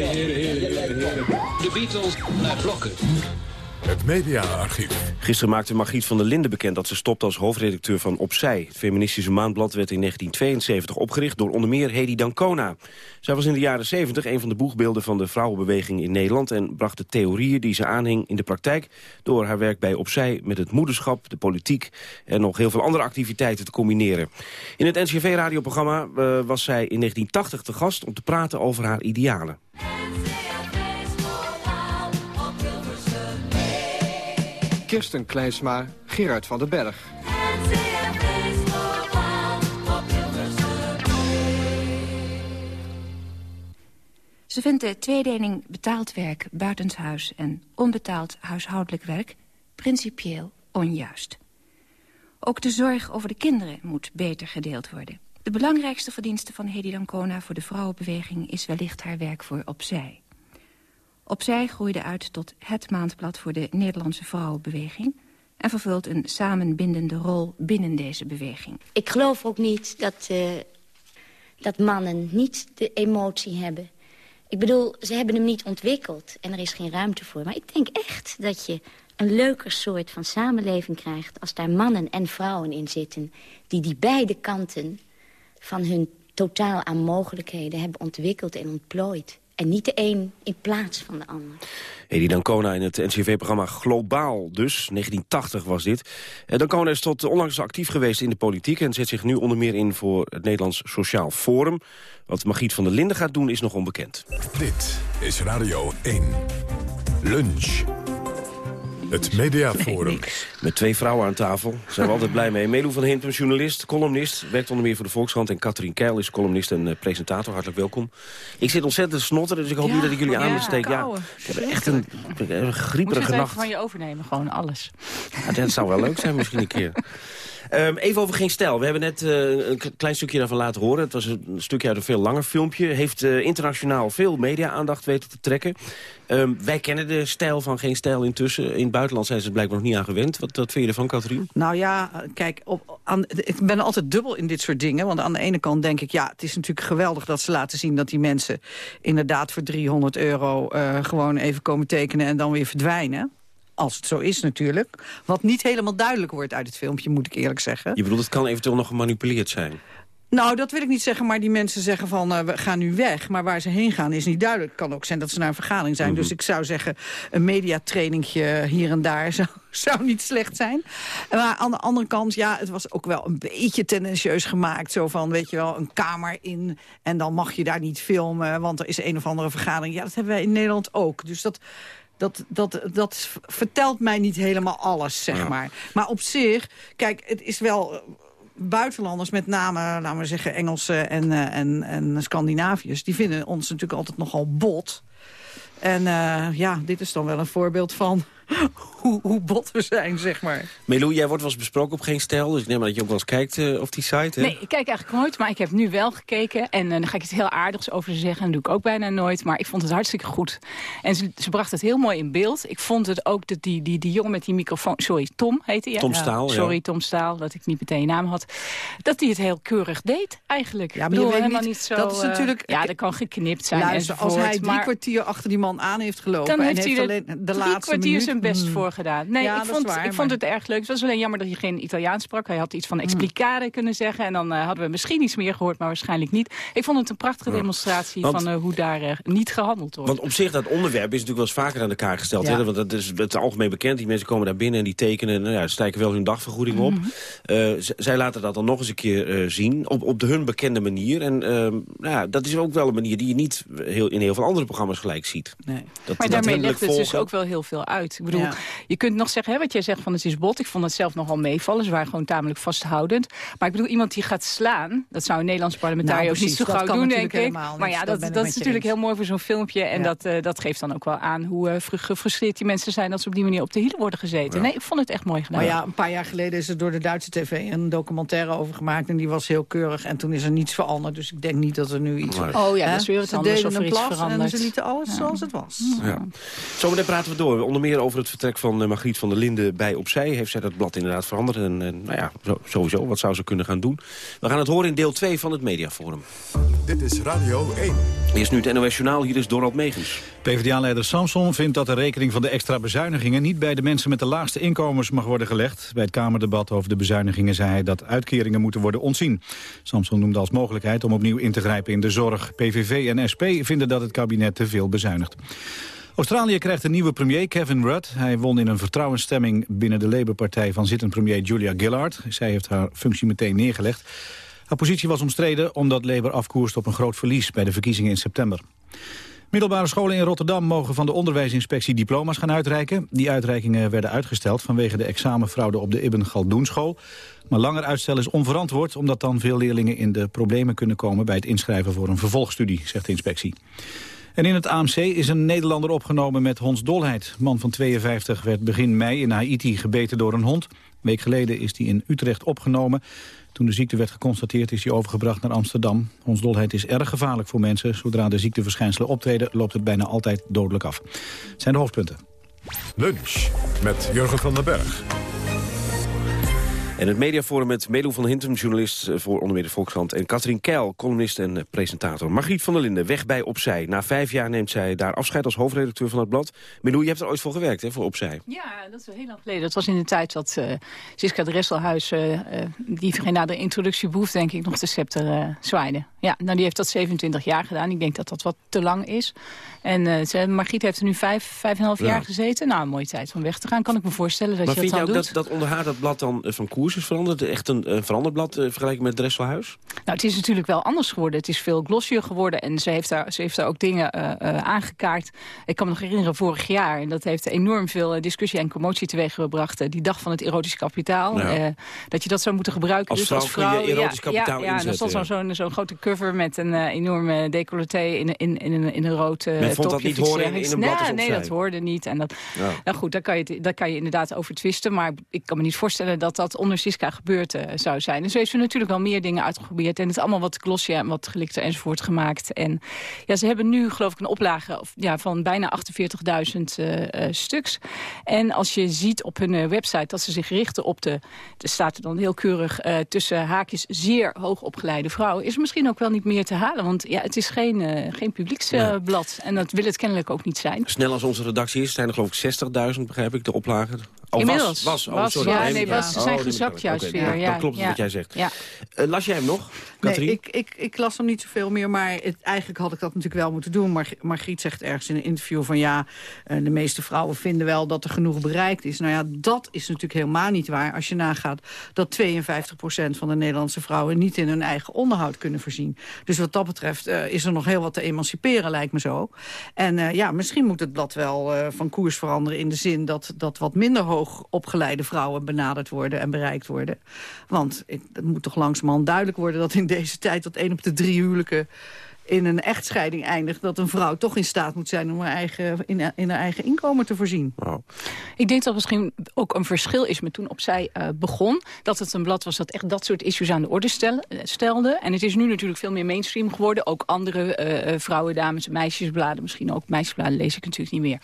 De Beatles naar blokken. Het mediaarchief. Gisteren maakte Margriet van der Linden bekend dat ze stopt als hoofdredacteur van Opzij. Het feministische maandblad werd in 1972 opgericht door onder meer Hedy Dancona. Zij was in de jaren 70 een van de boegbeelden van de vrouwenbeweging in Nederland... en bracht de theorieën die ze aanhing in de praktijk... door haar werk bij Opzij met het moederschap, de politiek... en nog heel veel andere activiteiten te combineren. In het NCV-radioprogramma uh, was zij in 1980 te gast om te praten over haar idealen. Kirsten Kleinsma, Gerard van den Berg. Ze vindt de tweedeling betaald werk buitenshuis en onbetaald huishoudelijk werk principieel onjuist. Ook de zorg over de kinderen moet beter gedeeld worden. De belangrijkste verdienste van Hedy Dancona voor de vrouwenbeweging is wellicht haar werk voor Opzij. Opzij groeide uit tot het maandblad voor de Nederlandse vrouwenbeweging... en vervult een samenbindende rol binnen deze beweging. Ik geloof ook niet dat, uh, dat mannen niet de emotie hebben. Ik bedoel, ze hebben hem niet ontwikkeld en er is geen ruimte voor. Maar ik denk echt dat je een leuker soort van samenleving krijgt... als daar mannen en vrouwen in zitten... die die beide kanten van hun totaal aan mogelijkheden hebben ontwikkeld en ontplooid. En niet de een in plaats van de ander. Edi Dancona in het NCV-programma Globaal dus. 1980 was dit. Eh, Dancona is tot onlangs actief geweest in de politiek... en zet zich nu onder meer in voor het Nederlands Sociaal Forum. Wat Margriet van der Linden gaat doen is nog onbekend. Dit is Radio 1. Lunch. Het Mediaforum. Met twee vrouwen aan tafel. Daar zijn we altijd blij mee. Melu van Hintem, journalist, columnist. Werkt onder meer voor de Volkskrant. En Katrien Keil is columnist en uh, presentator. Hartelijk welkom. Ik zit ontzettend snotter, dus ik hoop niet dat ik jullie aan aanbesteek. Ja, ik heb echt een, een grieperige nacht. van je overnemen, gewoon alles. Ja, dat zou wel leuk zijn misschien een keer. Um, even over Geen Stijl. We hebben net uh, een klein stukje daarvan laten horen. Het was een stukje uit een veel langer filmpje. Heeft uh, internationaal veel media-aandacht weten te trekken. Um, wij kennen de stijl van Geen Stijl intussen. In het buitenland zijn ze blijkbaar nog niet aan gewend. Wat, vind je ervan, Katrien? Nou ja, kijk, op, ik ben altijd dubbel in dit soort dingen. Want aan de ene kant denk ik, ja, het is natuurlijk geweldig dat ze laten zien... dat die mensen inderdaad voor 300 euro uh, gewoon even komen tekenen en dan weer verdwijnen. Als het zo is natuurlijk. Wat niet helemaal duidelijk wordt uit het filmpje, moet ik eerlijk zeggen. Je bedoelt, het kan eventueel nog gemanipuleerd zijn? Nou, dat wil ik niet zeggen, maar die mensen zeggen van... Uh, we gaan nu weg, maar waar ze heen gaan is niet duidelijk. Het kan ook zijn dat ze naar een vergadering zijn. Dus ik zou zeggen, een mediatrainingje hier en daar zou, zou niet slecht zijn. Maar aan de andere kant, ja, het was ook wel een beetje tendentieus gemaakt. Zo van, weet je wel, een kamer in en dan mag je daar niet filmen... want er is een of andere vergadering. Ja, dat hebben wij in Nederland ook. Dus dat dat, dat, dat vertelt mij niet helemaal alles, zeg maar. Maar op zich, kijk, het is wel buitenlanders, met name, laten we zeggen, Engelsen en, uh, en, en Scandinaviërs... die vinden ons natuurlijk altijd nogal bot. En uh, ja, dit is dan wel een voorbeeld van hoe, hoe bot we zijn, zeg maar. Melou, jij wordt wel eens besproken op Geen Stijl. Dus ik neem aan dat je ook wel eens kijkt uh, op die site. Hè? Nee, ik kijk eigenlijk nooit, maar ik heb nu wel gekeken. En uh, dan ga ik iets heel aardigs over zeggen. Dat doe ik ook bijna nooit. Maar ik vond het hartstikke goed. En ze, ze bracht het heel mooi in beeld. Ik vond het ook dat die, die, die jongen met die microfoon... Sorry, Tom heette hij. Tom Staal, ja. Sorry, Tom Staal, dat ik niet meteen je naam had. Dat hij het heel keurig deed, eigenlijk. Ja, maar je weet helemaal niet, zo... Dat is natuurlijk... ja, dat kan geknipt zijn Luister, als hij drie maar, kwartier achter die man aan heeft gelopen... Dan heeft en heeft hij alleen de drie laatste kwartier minuut, zijn best hmm. voor gedaan. Nee, Ja, ik, vond, waar, ik maar- vond het erg leuk. Het was alleen jammer dat je geen Italiaans sprak. Hij had iets van explicare kunnen zeggen. En dan eh, hadden we misschien iets meer gehoord, maar waarschijnlijk niet. Ik vond het een prachtige Ja. demonstratie Want- van eh, hoe daar eh, niet gehandeld wordt. Want op zich, dat onderwerp is natuurlijk wel eens vaker aan de kaak gesteld. Ja. Hè? Want dat is het algemeen bekend. Die mensen komen daar binnen en die tekenen... Nou ja, ze stijken wel hun dagvergoeding op. Mhm. Eh, zij laten dat dan nog eens een keer eh, zien. Op, op de hun bekende manier. En ehm, nou ja, dat is ook wel een manier die je niet heel, in heel veel andere programma's gelijk ziet. Nee. Dat, maar dat daarmee legt het dus ook wel heel veel uit. Bedoel, Ja. je kunt nog zeggen, hè, wat jij zegt van het is bot. Ik vond het zelf nogal meevallen. Ze waren gewoon tamelijk vasthoudend. Maar ik bedoel, iemand die gaat slaan... dat zou een Nederlands parlementariër Nou, ook niet zo gauw doen, denk ik. Maar ja, Dat dat, is natuurlijk eens. heel mooi voor zo'n filmpje. En Ja. dat, eh, dat geeft dan ook wel aan hoe eh, fru- gefrustreerd die mensen zijn... dat ze op die manier op de hielen worden gezeten. Ja. Nee, ik vond het echt mooi gedaan. Maar ja, een paar jaar geleden is er door de Duitse tv een documentaire over gemaakt. En die was heel keurig. En toen is er niets veranderd. Dus ik denk niet dat er nu iets... Nee. Oh ja, dat is weer wat Ze anders, deden of er een iets plas en ze lieten alles zoals het was. Ja. Zometeen praten we door. Onder meer over het vertrek van eh, Margriet van der Linden bij Opzij. Heeft zij dat blad inderdaad veranderd? En, en nou ja, zo- sowieso, wat zou ze kunnen gaan doen? We gaan het horen in deel 2 van het Mediaforum. Dit is Radio 1. Eerst nu het NOS Journaal. Hier is Dorald Megens. PvdA-leider Samson vindt dat de rekening van de extra bezuinigingen... niet bij de mensen met de laagste inkomens mag worden gelegd. Bij het Kamerdebat over de bezuinigingen zei hij dat uitkeringen moeten worden ontzien. Samson noemde als mogelijkheid om opnieuw in te grijpen in de zorg. PVV en SP vinden dat het kabinet te veel bezuinigt. Australië krijgt een nieuwe premier, Kevin Rudd. Hij won in een vertrouwensstemming binnen de Labour-partij van zittend premier Julia Gillard. Zij heeft haar functie meteen neergelegd. Haar positie was omstreden omdat Labour afkoerst op een groot verlies bij de verkiezingen in september. Middelbare scholen in Rotterdam mogen van de onderwijsinspectie diploma's gaan uitreiken. Die uitreikingen werden uitgesteld vanwege de examenfraude op de Ibn Galdoenschool. Maar langer uitstel is onverantwoord omdat dan veel leerlingen in de problemen kunnen komen bij het inschrijven voor een vervolgstudie, zegt de inspectie. En in het AMC is een Nederlander opgenomen met hondsdolheid. Man van 52 werd begin mei in Haiti gebeten door een hond. Een week geleden is hij in Utrecht opgenomen. Toen de ziekte werd geconstateerd is hij overgebracht naar Amsterdam. Hondsdolheid is erg gevaarlijk voor mensen. Zodra de ziekteverschijnselen optreden loopt het bijna altijd dodelijk af. Zijn de hoofdpunten. Lunch met Jurgen van den Berg. En het mediaforum met Melo van Hintem, journalist eh, voor onder meer de Volkskrant... en Katrien Keil, columnist en eh, presentator. Margriet van der Linden, weg bij Opzij. Na vijf jaar neemt zij daar afscheid als hoofdredacteur van het blad. Melo, je hebt er ooit voor gewerkt, hè, voor Opzij? Ja, dat is heel lang geleden. Dat was in de tijd dat uh, Siska Dresselhuis, uh, uh, die na de introductieboef denk ik nog de scepter uh, zwaaide. Ja, nou die heeft dat 27 jaar gedaan. Ik denk dat dat wat te lang is. En uh, Margriet heeft er nu vijf, vijf en half Ja. jaar gezeten. Nou, een mooie tijd om weg te gaan. Kan ik me voorstellen dat maar je vind dat je ook doet. dat, dat onder haar dat blad dan eh, van koers is veranderd? Echt een, een veranderblad uh, vergeleken met Dresselhuis? Nou, het is natuurlijk wel anders geworden. Het is veel glossier geworden en ze heeft daar, ze heeft daar ook dingen uh, uh, aangekaart. Ik kan me nog herinneren vorig jaar. En dat heeft enorm veel discussie en commotie teweeggebracht. die dag van het erotisch kapitaal. Ja. dat je dat zou moeten gebruiken. Als dus vrouw, als vrouw kun je erotisch ja, kapitaal ja, ja, inzetten. Ja, dan stond zo'n zo grote cover met een enorme decolleté in, in, in, een, in een rood uh, Men vond topje. dat niet horen in, in een blad nee, nee, dat hoorde niet. En dat, ja. nou goed, daar kan, je, daar kan je inderdaad over twisten. Maar ik kan me niet voorstellen dat dat onder Gebeurd zou zijn. En zo heeft ze natuurlijk wel meer dingen uitgeprobeerd. En het allemaal wat glossier en wat gelikter enzovoort gemaakt. En ja, ze hebben nu geloof ik een oplage of, ja, van bijna 48.000 stuks. En als je ziet op hun website dat ze zich richten op de... Er staat er dan heel keurig tussen haakjes zeer hoogopgeleide vrouwen... is misschien ook wel niet meer te halen. Want ja, het is geen, geen publieksblad. En dat wil het kennelijk ook niet zijn. Snel als onze redactie is, zijn er geloof ik 60.000, begrijp ik, de oplagen. Oh, Inmiddels. Was, was, oh, sorry. Ja, nee, was, ze zijn oh, gezakt juist okay, weer. Ja, dan klopt het wat jij zegt. Uh, las jij hem nog, Nee, ik, ik, ik las hem niet zoveel meer, maar het, eigenlijk had ik dat natuurlijk wel moeten doen. Maar Margriet zegt ergens in een interview van ja, uh, de meeste vrouwen vinden wel dat er genoeg bereikt is. Nou ja, dat is natuurlijk helemaal niet waar. Als je nagaat dat 52% van de Nederlandse vrouwen niet in hun eigen onderhoud kunnen voorzien. Dus wat dat betreft uh, is er nog heel wat te emanciperen, lijkt me zo. En uh, ja, misschien moet het blad wel van koers veranderen in de zin dat, dat wat minder hoog opgeleide vrouwen benaderd worden en bereikt worden. Want het moet toch langzamerhand duidelijk worden dat in deze tijd... dat één op de drie huwelijken in een echtscheiding eindigt... dat een vrouw toch in staat moet zijn om haar eigen, in, in haar eigen inkomen te voorzien. Ik denk dat misschien ook een verschil is met toen opzij uh, begon. Dat het een blad was dat echt dat soort issues aan de orde eh, stelde. En het is nu natuurlijk veel meer mainstream geworden. Ook andere uh, vrouwen, dames, meisjesbladen. Misschien ook meisjesbladen lees ik natuurlijk niet meer.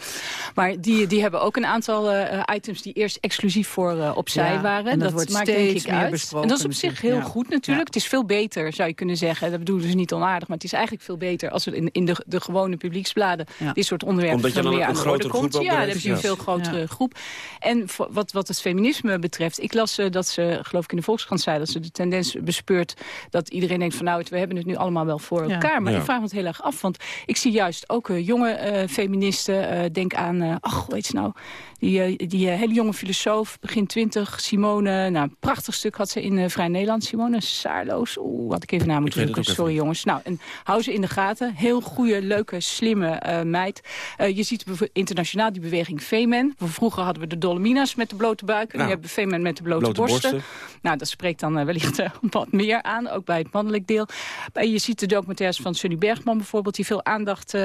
Maar die, die hebben ook een aantal uh, items die eerst exclusief voor opzij waren. En dat, wordt maakt steeds denk ik meer uit. besproken. En dat is op zich heel goed natuurlijk. Het is veel beter, zou je kunnen zeggen. Dat bedoelen ze niet onaardig, maar het is eigenlijk veel beter als er in, in de, de gewone publieksbladen dit soort onderwerpen veel meer aan de orde komt. Ja, dan heb je een veel grotere groep. En wat, wat het feminisme betreft, ik las uh, dat ze, geloof ik in de Volkskrant zei, dat ze de tendens bespeurt dat iedereen denkt van nou, we hebben het nu allemaal wel voor elkaar. Maar ik vraag me het heel erg af, want ik zie juist ook uh, jonge uh, feministen, denk aan, ach, hoe heet ze nou, die, die hele jonge filosoof, begin twintig, Simone. Nou, een prachtig stuk had ze in Vrij Nederland. Simone Saarloos. Oeh, had ik even naar moeten zoeken. Sorry jongens. Nou, en hou ze in de gaten. Heel goede, leuke, slimme uh, meid. Uh, je ziet internationaal die beweging Femen. Vroeger hadden we de Dolomina's met de blote buiken. Nou, nu hebben we Femen met de blote, borsten. Nou, dat spreekt dan uh, wellicht wat meer aan. Ook bij het mannelijk deel. je ziet de documentaires van Sunny Bergman bijvoorbeeld. Die veel aandacht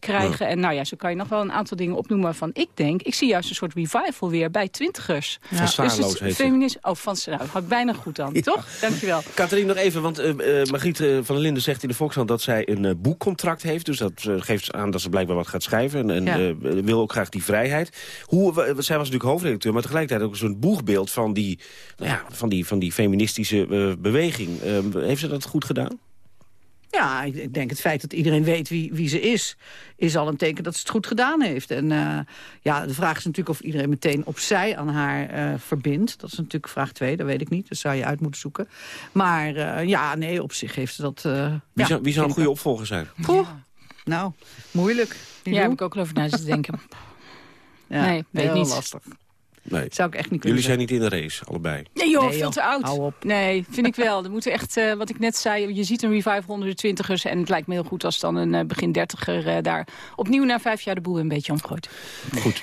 krijgen. En nou ja, zo kan je nog wel een aantal dingen opnoemen waarvan ik denk... Ik zie juist een soort revival weer bij twintigers. Van ja. dus heet feminist... Oh, van nou, had bijna goed dan, ja. toch? Dankjewel. Katrien, nog even, want uh, Margriet van der Linden zegt in de Volkskrant... dat zij een uh, boekcontract heeft. Dus dat geeft aan dat ze blijkbaar wat gaat schrijven. En, en wil ook graag die vrijheid. Hoe, zij was natuurlijk hoofdredacteur, maar tegelijkertijd ook zo'n boegbeeld... van die, nou ja, van die, van die feministische beweging. heeft ze dat goed gedaan? Ja, ik denk het feit dat iedereen weet wie, wie ze is... is al een teken dat ze het goed gedaan heeft. En uh, ja, de vraag is natuurlijk of iedereen meteen opzij aan haar uh, verbindt. Dat is natuurlijk vraag twee, dat weet ik niet. Dat zou je uit moeten zoeken. Maar uh, ja, nee, op zich heeft ze dat... wie, ja, zou, wie zou een goede opvolger zijn? Poeh, nou, moeilijk. ja, heb ik ook over na te denken. ja, nee, weet heel niet. lastig. Nee. Zou ik echt niet Jullie zijn niet in de race, allebei? Nee joh, veel te oud. Hou op. Nee, vind ik wel. Er moeten echt, uh, wat ik net zei, je ziet een revive onder de twintigers... en het lijkt me heel goed als dan een uh, begin dertiger uh, daar opnieuw na vijf jaar de boel een beetje omgooit. Goed.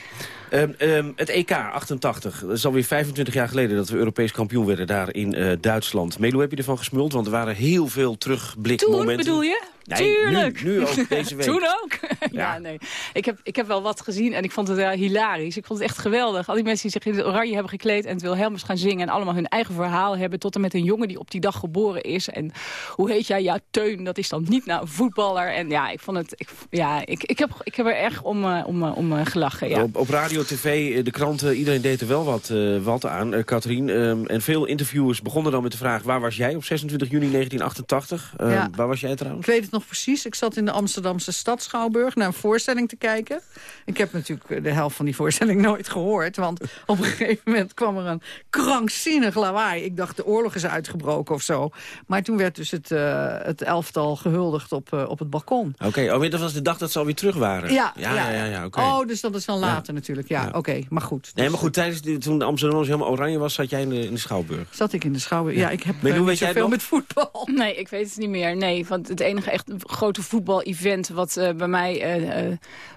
Um, um, het EK 88, dat is alweer 25 jaar geleden dat we Europees kampioen werden daar in uh, Duitsland. Melo, heb je ervan gesmuld? Want er waren heel veel terugblikmomenten. Toen bedoel je? Nee, Tuurlijk. Nu, nu ook, deze week. Toen ook? ja. nee. Ik heb, ik heb wel wat gezien en ik vond het uh, hilarisch. Ik vond het echt geweldig. Al die mensen die zich in het oranje hebben gekleed en het Wilhelmus gaan zingen... en allemaal hun eigen verhaal hebben... tot en met een jongen die op die dag geboren is. En hoe heet jij? Ja, Teun, dat is dan niet nou een voetballer. En ja, ik vond het... Ik, ja, ik, ik, heb, ik heb er erg om, uh, om, uh, om gelachen, ja. Op, op radio, tv, de kranten, iedereen deed er wel wat, wat aan, Katrien. Um, en veel interviewers begonnen dan met de vraag... waar was jij op 26 juni 1988? Ehm, ja. Waar was jij trouwens? Ik weet het nog precies. Ik zat in de Amsterdamse stadschouwburg naar een voorstelling te kijken. Ik heb natuurlijk de helft van die voorstelling nooit gehoord. Want op een gegeven moment kwam er een krankzinnig lawaai. Ik dacht de oorlog is uitgebroken of zo. Maar toen werd dus het, uh, het elftal gehuldigd op, uh, op het balkon. Oké, okay. oh, dat was de dag dat ze alweer terug waren? Ja, ja, ja. ja, ja okay. Oh, dus dat is dan later natuurlijk. Ja, oké, okay, maar goed. Dus... Nee, maar goed, tijdens de, toen Amsterdam helemaal oranje was, zat jij in de, in de Schouwburg? Zat ik in de Schouwburg? Ja, ik heb uh, niet zoveel met voetbal. Nee, ik weet het niet meer. Nee, want het enige echt grote voetbal-event wat uh, bij mij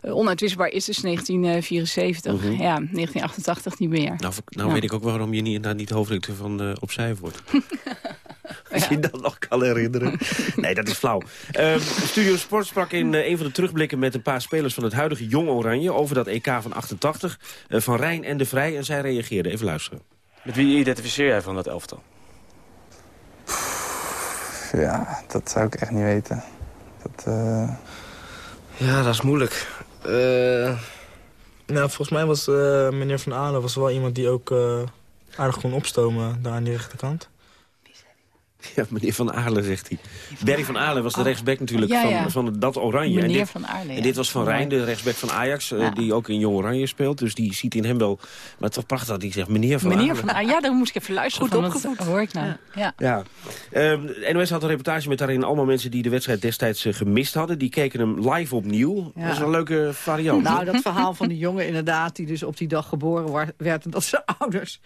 uh, onuitwisbaar is, is 1974. Mm -hmm. Ja, 1988 niet meer. Nou, nou ja. weet ik ook waarom je niet, nou, niet hoofdredacteur van uh, Opzij wordt. Als je dat nog kan herinneren. Nee, dat is flauw. Um, Studio Sport sprak in uh, een van de terugblikken met een paar spelers van het huidige Jong Oranje... over dat EK van 88, uh, van Rijn en de Vrij. En zij reageerden. Even luisteren. Met wie identificeer jij van dat elftal? Ja, dat zou ik echt niet weten. Uh... Ja, dat is moeilijk. Uh... Nou, volgens mij was uh, meneer Van Aalen was wel iemand die ook aardig kon opstomen daar aan die rechterkant. Ja, meneer Van Aarle, zegt hij. Berry van Aarle was de oh. rechtsback natuurlijk Van, van dat Oranje. Meneer en dit, Van Aarle, En dit was Van Rijn, de rechtsback van Ajax, uh, die ook in Jong Oranje speelt. Dus die ziet in hem wel... Maar het was prachtig dat hij zegt, meneer Van meneer Aarle. Van Aarle, ja, daar moest ik even luisteren. Goed opgevoed. hoor ik nou. Ja. ja. Um, NOS had een reportage met daarin allemaal mensen die de wedstrijd destijds uh, gemist hadden. Die keken hem live opnieuw. Ja. Dat is een leuke variant. Nou, dat verhaal van die jongen inderdaad, die dus op die dag geboren werd... en dat zijn ouders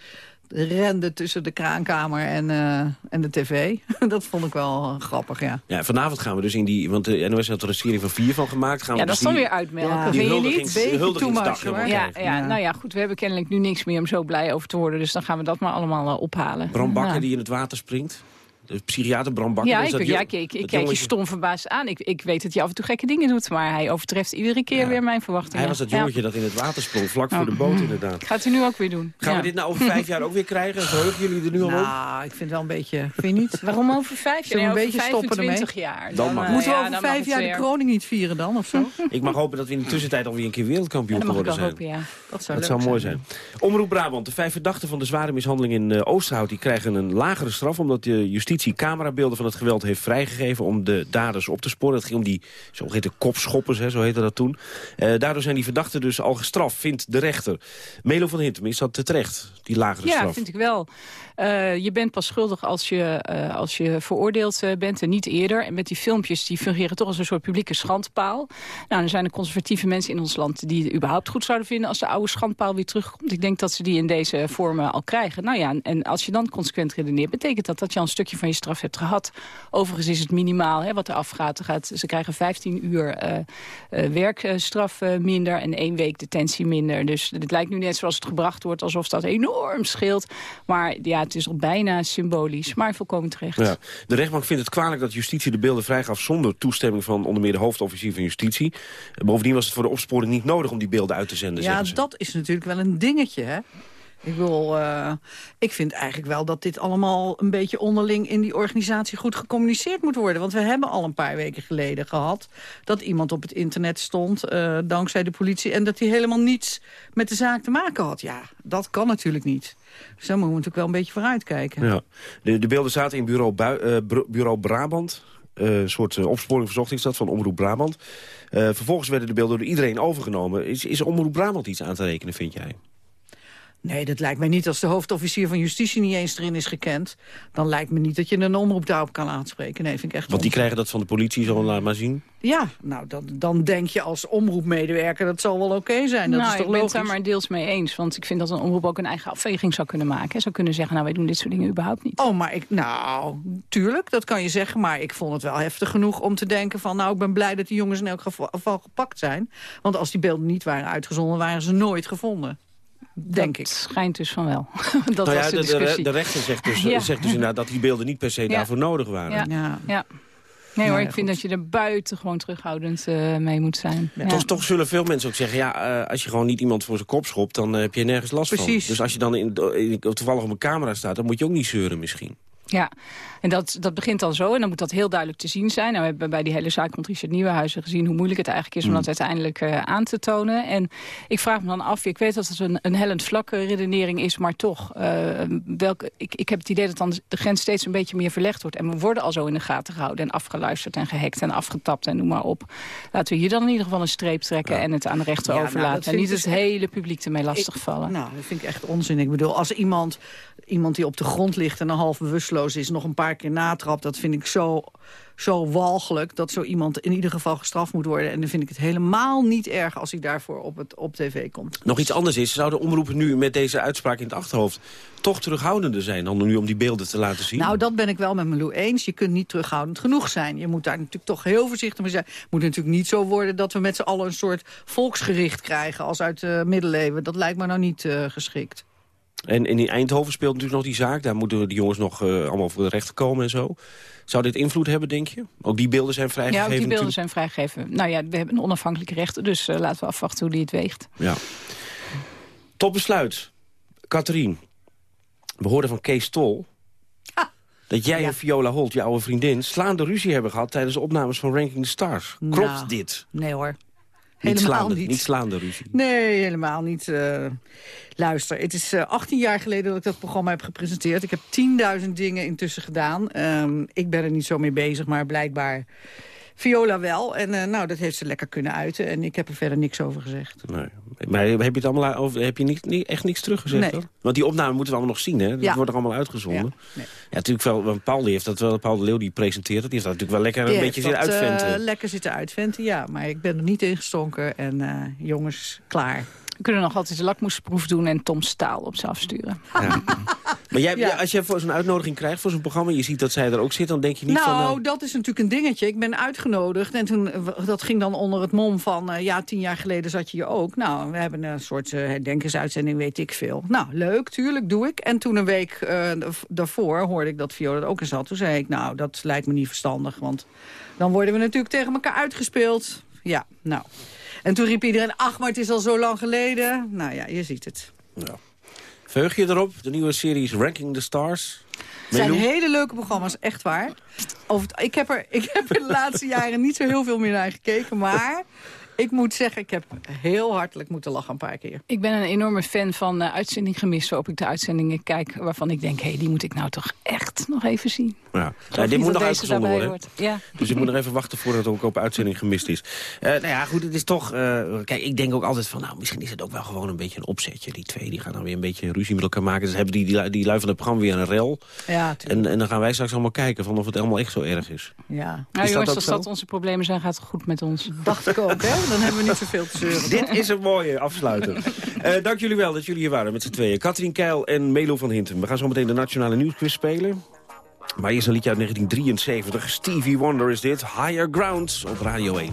rende tussen de kraankamer en, uh, en de tv. dat vond ik wel grappig, ja. Ja, vanavond gaan we dus in die... Want de NOS had er een serie van vier van gemaakt. Gaan ja, we dat dus is dan weer uitmelken, ja. vind je niet? Huldigingsdag. Ja, ja, ja, nou ja, goed, we hebben kennelijk nu niks meer om zo blij over te worden. Dus dan gaan we dat maar allemaal uh, ophalen. Bram Bakker die in het water springt. De psychiater Bram Bakker. Ja, ik, dat ja, ik, ik, ik kijk je stom verbaasd aan. Ik, ik weet dat hij af en toe gekke dingen doet, maar hij overtreft iedere keer ja. weer mijn verwachtingen. Hij was dat jongetje ja. dat in het water sprong, vlak voor de boot inderdaad. Gaat hij nu ook weer doen. Gaan we dit nou over vijf jaar ook weer krijgen? Verheugen jullie er nu al nou, op? Nou, ik vind het wel een beetje, vind je niet? Waarom over vijf jaar? Nee, een beetje stoppen ermee. jaar. Dan, mag Moeten we over vijf jaar de kroning niet vieren dan, of zo? ik mag hopen dat we in de tussentijd alweer een keer wereldkampioen geworden zijn. Hopen, ja. Dat zou, dat zou mooi zijn. Omroep Brabant, de vijf verdachten van de zware mishandeling in uh, Oosterhout... die krijgen een lagere straf omdat de justitie camerabeelden van het geweld heeft vrijgegeven om de daders op te sporen. Het ging om die zogeheten kopschoppers, hè, zo heette dat toen. Uh, daardoor zijn die verdachten dus al gestraft, vindt de rechter. Melo van Hintem, is dat terecht, die lagere ja, straf? Ja, vind ik wel. Uh, je bent pas schuldig als je, uh, als je veroordeeld bent en niet eerder. En met die filmpjes, die fungeren toch als een soort publieke schandpaal. Nou, er zijn er conservatieve mensen in ons land die het überhaupt goed zouden vinden... als de oude schandpaal weer terugkomt. Ik denk dat ze die in deze vormen al krijgen. Nou ja, en als je dan consequent redeneert... betekent dat dat je al een stukje van je straf hebt gehad. Overigens is het minimaal hè, wat er afgaat. Er gaat ze krijgen 15 uur werkstraf minder en één week detentie minder. Dus het lijkt nu net zoals het gebracht wordt... alsof dat enorm scheelt. Maar ja, het is al bijna symbolisch, maar volkomen terecht. Ja. De rechtbank vindt het kwalijk dat justitie de beelden vrijgaf... zonder toestemming van onder meer de hoofdofficier van justitie. Bovendien was het voor de opsporing niet nodig om die beelden uit te zenden. Ja, dat is natuurlijk wel een dingetje, hè? Ik wil, uh, ik vind eigenlijk wel dat dit allemaal een beetje onderling in die organisatie goed gecommuniceerd moet worden. Want we hebben al een paar weken geleden gehad dat iemand op het internet stond, uh, dankzij de politie, en dat hij helemaal niets met de zaak te maken had. Ja, dat kan natuurlijk niet. Dus daar moeten we natuurlijk wel een beetje vooruit kijken. Ja. De, de beelden zaten in bureau, uh, bureau Brabant. een soort opsporing verzocht van Omroep Brabant. vervolgens werden de beelden door iedereen overgenomen. Is, is Omroep Brabant iets aan te rekenen, vind jij? Nee, dat lijkt mij niet. Als de hoofdofficier van justitie niet eens erin is gekend... dan lijkt me niet dat je een omroep daarop kan aanspreken. Nee, vind ik echt Want die krijgen dat van de politie, zo laat maar zien? Ja, nou, dat, dan denk je als omroepmedewerker... dat zal wel oké okay zijn. Dat nou, is toch ik ben logisch? het daar maar deels mee eens. Want ik vind dat een omroep ook een eigen afweging zou kunnen maken. Zou kunnen zeggen, nou, wij doen dit soort dingen überhaupt niet. Oh, maar ik, nou, tuurlijk, dat kan je zeggen. Maar ik vond het wel heftig genoeg om te denken van... nou, ik ben blij dat die jongens in elk geval gepakt zijn. Want als die beelden niet waren uitgezonden, waren ze nooit gevonden. Denk dat ik. schijnt dus van wel. dat nou ja, was de, de, rechter zegt dus, Ja. zegt dus inderdaad dat die beelden niet per se Ja. daarvoor nodig waren. Ja. Ja. ja. Nee hoor, Nou ja, ik vind dat je er buiten gewoon terughoudend eh, mee moet zijn. Ja. Toch, toch zullen veel mensen ook zeggen... ja, eh, als je gewoon niet iemand voor zijn kop schopt... dan eh, heb je nergens last Precies. van. Dus als je dan in, in- toevallig op een camera staat... dan moet je ook niet zeuren misschien. Ja, en dat, dat begint dan zo en dan moet dat heel duidelijk te zien zijn. Nou, we hebben bij die hele zaak rond Richard Nieuwenhuizen gezien... hoe moeilijk het eigenlijk is om dat uiteindelijk eh, aan te tonen. En ik vraag me dan af, ik weet dat het een, een hellend vlakke redenering is... maar toch, eh, welke, ik, ik heb het idee dat dan de grens steeds een beetje meer verlegd wordt. En we worden al zo in de gaten gehouden en afgeluisterd en gehackt en afgetapt en noem maar op. Laten we hier dan in ieder geval een streep trekken en het aan de rechter Ja, nou, overlaten. en niet het dus echt- hele publiek ermee lastigvallen. Nou, dat vind ik echt onzin. Ik bedoel, als iemand, iemand die op de grond ligt en een half bewusteloos is... nog een paar keer natrapt, dat vind ik zo, zo walgelijk... dat zo iemand in ieder geval gestraft moet worden. En dan vind ik het helemaal niet erg als hij daarvoor op, het, op tv komt. Nog iets anders is, zouden omroepen nu met deze uitspraak in het achterhoofd... toch terughoudender zijn dan nu om die beelden te laten zien? Nou, dat ben ik wel met Malou eens. Je kunt niet terughoudend genoeg zijn. Je moet daar natuurlijk toch heel voorzichtig mee zijn. Het moet natuurlijk niet zo worden dat we met z'n allen een soort volksgericht krijgen... als uit de middeleeuwen. Dat lijkt me nou niet eh, geschikt. En, en in Eindhoven speelt natuurlijk nog die zaak. Daar moeten die jongens nog eh, allemaal voor de rechter komen en zo. Zou dit invloed hebben, denk je? Ook die beelden zijn Ja, vrijgegeven ook die beelden natuurlijk. zijn vrijgegeven. Nou ja, we hebben een onafhankelijke rechter, dus eh, laten we afwachten hoe die het weegt. Ja. Tot besluit. Katrien. We hoorden van Kees Tol... dat jij en Viola Holt, je oude vriendin... slaande ruzie hebben gehad tijdens de opnames van Ranking the Stars. Klopt Nou, dit? Nee hoor. Niet Helemaal slaande, niet. niet slaande ruzie. Nee, helemaal niet. eh. luister, het is eh, 18 jaar geleden dat ik dat programma heb gepresenteerd. Ik heb 10.000 dingen intussen gedaan. Ehm, ik ben er niet zo mee bezig, maar blijkbaar Viola wel. En eh, nou, dat heeft ze lekker kunnen uiten. En ik heb er verder niks over gezegd. Nee. Maar heb je het allemaal over, heb je niet, niet, echt niks teruggezegd? Nee. dan? Want die opname moeten we allemaal nog zien, hè? Dat Ja. wordt er allemaal uitgezonden. Ja, nee. natuurlijk wel. Want Paul die heeft dat wel. Paul de Leeuw die presenteert het. Die heeft dat natuurlijk wel lekker Die een beetje zitten eh, uitventen. lekker zitten uitventen, ja. Maar ik ben er niet ingestonken. En eh, jongens, klaar. We kunnen nog altijd de lakmoesproef doen en Tom Staal op ze afsturen. Maar jij, Ja. jij- als je voor zo'n uitnodiging krijgt voor zo'n programma... je ziet dat zij er ook zit, dan denk je niet nou, van... nou, dat is natuurlijk een dingetje. Ik ben uitgenodigd en toen, eh, dat ging dan onder het mom van... eh, ja, tien jaar geleden zat je hier ook. Nou, we hebben een soort uh, herdenkensuitzending, weet ik veel. Nou, leuk, tuurlijk, doe ik. En toen een week eh, daarvoor hoorde ik dat Viola er ook in zat. Toen zei ik, nou, dat lijkt me niet verstandig. Want dan worden we natuurlijk tegen elkaar uitgespeeld. Ja, nou. En toen riep iedereen, ach, maar het is al zo lang geleden. Nou ja, je ziet het. Ja. Verheug je erop? De nieuwe serie is Ranking the Stars. Het zijn hele leuke programma's, echt waar. Het- ik, heb er, ik heb er de laatste jaren niet zo heel veel meer naar gekeken. Maar ik moet zeggen, ik heb heel hartelijk moeten lachen een paar keer. Ik ben een enorme fan van uh, Uitzending Gemist... waarop ik de uitzendingen kijk waarvan ik denk... hé, hey, die moet ik nou toch echt nog even zien. Ja. Ja, dit moet nog uitgezonden worden. Ja. Dus ik moet nog even wachten voordat het ook op uitzending gemist is. Eh nou ja, goed, het is toch... eh, kijk, ik denk ook altijd van... nou, misschien is het ook wel gewoon een beetje een opzetje. Die twee die gaan dan weer een beetje ruzie met elkaar maken. Dus hebben die, die, lui- die lui van het programma weer een rel. Ja, En, en dan gaan wij straks allemaal kijken van of het allemaal echt zo erg is. Ja. Nou, dat jongens, als zo? dat onze problemen zijn, gaat het goed met ons. Dacht ik ook, hè? Dan hebben we niet zoveel te zeuren. Dit is een mooie afsluiter. Eh, dank jullie wel dat jullie hier waren met z'n tweeën. Katrien Keil en Melo van Hinten. We gaan zo meteen de Nationale Nieuwsquiz spelen. Maar eerst een liedje uit 1973. Stevie Wonder is dit. Higher Grounds op Radio 1.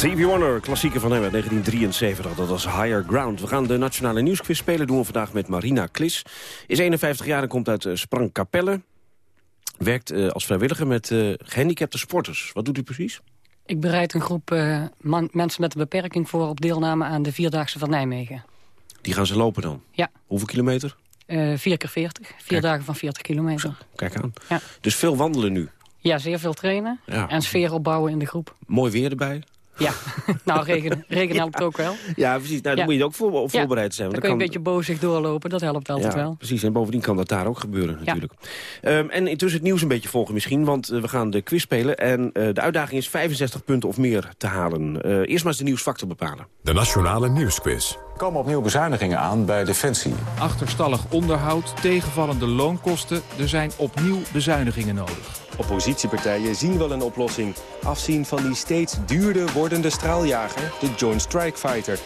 Stevie Wonder, klassieker van hem uit 1973. Dat was Higher Ground. We gaan de Nationale Nieuwsquiz spelen. doen we vandaag met Marina Klis. Is 51 jaar en komt uit eh, Sprangkapelle. Werkt eh, als vrijwilliger met eh, gehandicapte sporters. Wat doet u precies? Ik bereid een groep man- mensen met een beperking voor op deelname aan de Vierdaagse van Nijmegen. Die gaan ze lopen dan? Ja. Hoeveel kilometer? Vier keer 40. Vier dagen van 40 kilometer. Kijk aan. Ja. Dus veel wandelen nu. Ja, zeer veel trainen. Ja. En sfeer opbouwen in de groep. Mooi weer erbij. Ja, nou regen, regen helpt ook wel. Ja, precies. Nou, dan Ja. moet je ook voor, voorbereid zijn. Dan kun je een beetje bozig doorlopen, dat helpt altijd ja, wel. precies. En bovendien kan dat daar ook gebeuren natuurlijk. Ehm, en intussen het nieuws een beetje volgen misschien, want eh, we gaan de quiz spelen. En eh, de uitdaging is 65 punten of meer te halen. Eh, eerst maar eens de nieuwsfactor bepalen. De Nationale Nieuwsquiz. Er komen opnieuw bezuinigingen aan bij Defensie. Achterstallig onderhoud, tegenvallende loonkosten. Er zijn opnieuw bezuinigingen nodig. Oppositiepartijen zien wel een oplossing. Afzien van die steeds duurder wordende straaljager, de Joint Strike Fighter.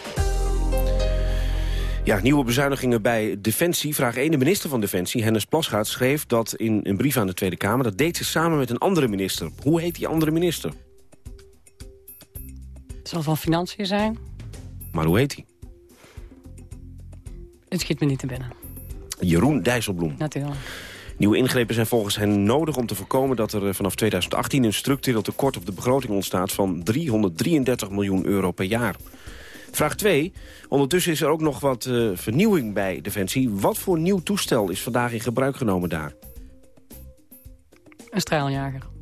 Ja, nieuwe bezuinigingen bij Defensie. Vraag 1. De minister van Defensie, Hennis Plasgaard, schreef dat in een brief aan de Tweede Kamer. Dat deed ze samen met een andere minister. Hoe heet die andere minister? Het zal van financiën zijn. Maar hoe heet hij? Het schiet me niet te binnen, Jeroen Dijsselbloem. natuurlijk. Nieuwe ingrepen zijn volgens hen nodig om te voorkomen dat er eh, vanaf 2018 een structureel tekort op de begroting ontstaat van 333 miljoen euro per jaar. Vraag 2. Ondertussen is er ook nog wat eh, vernieuwing bij Defensie. Wat voor nieuw toestel is vandaag in gebruik genomen daar? Een straaljager.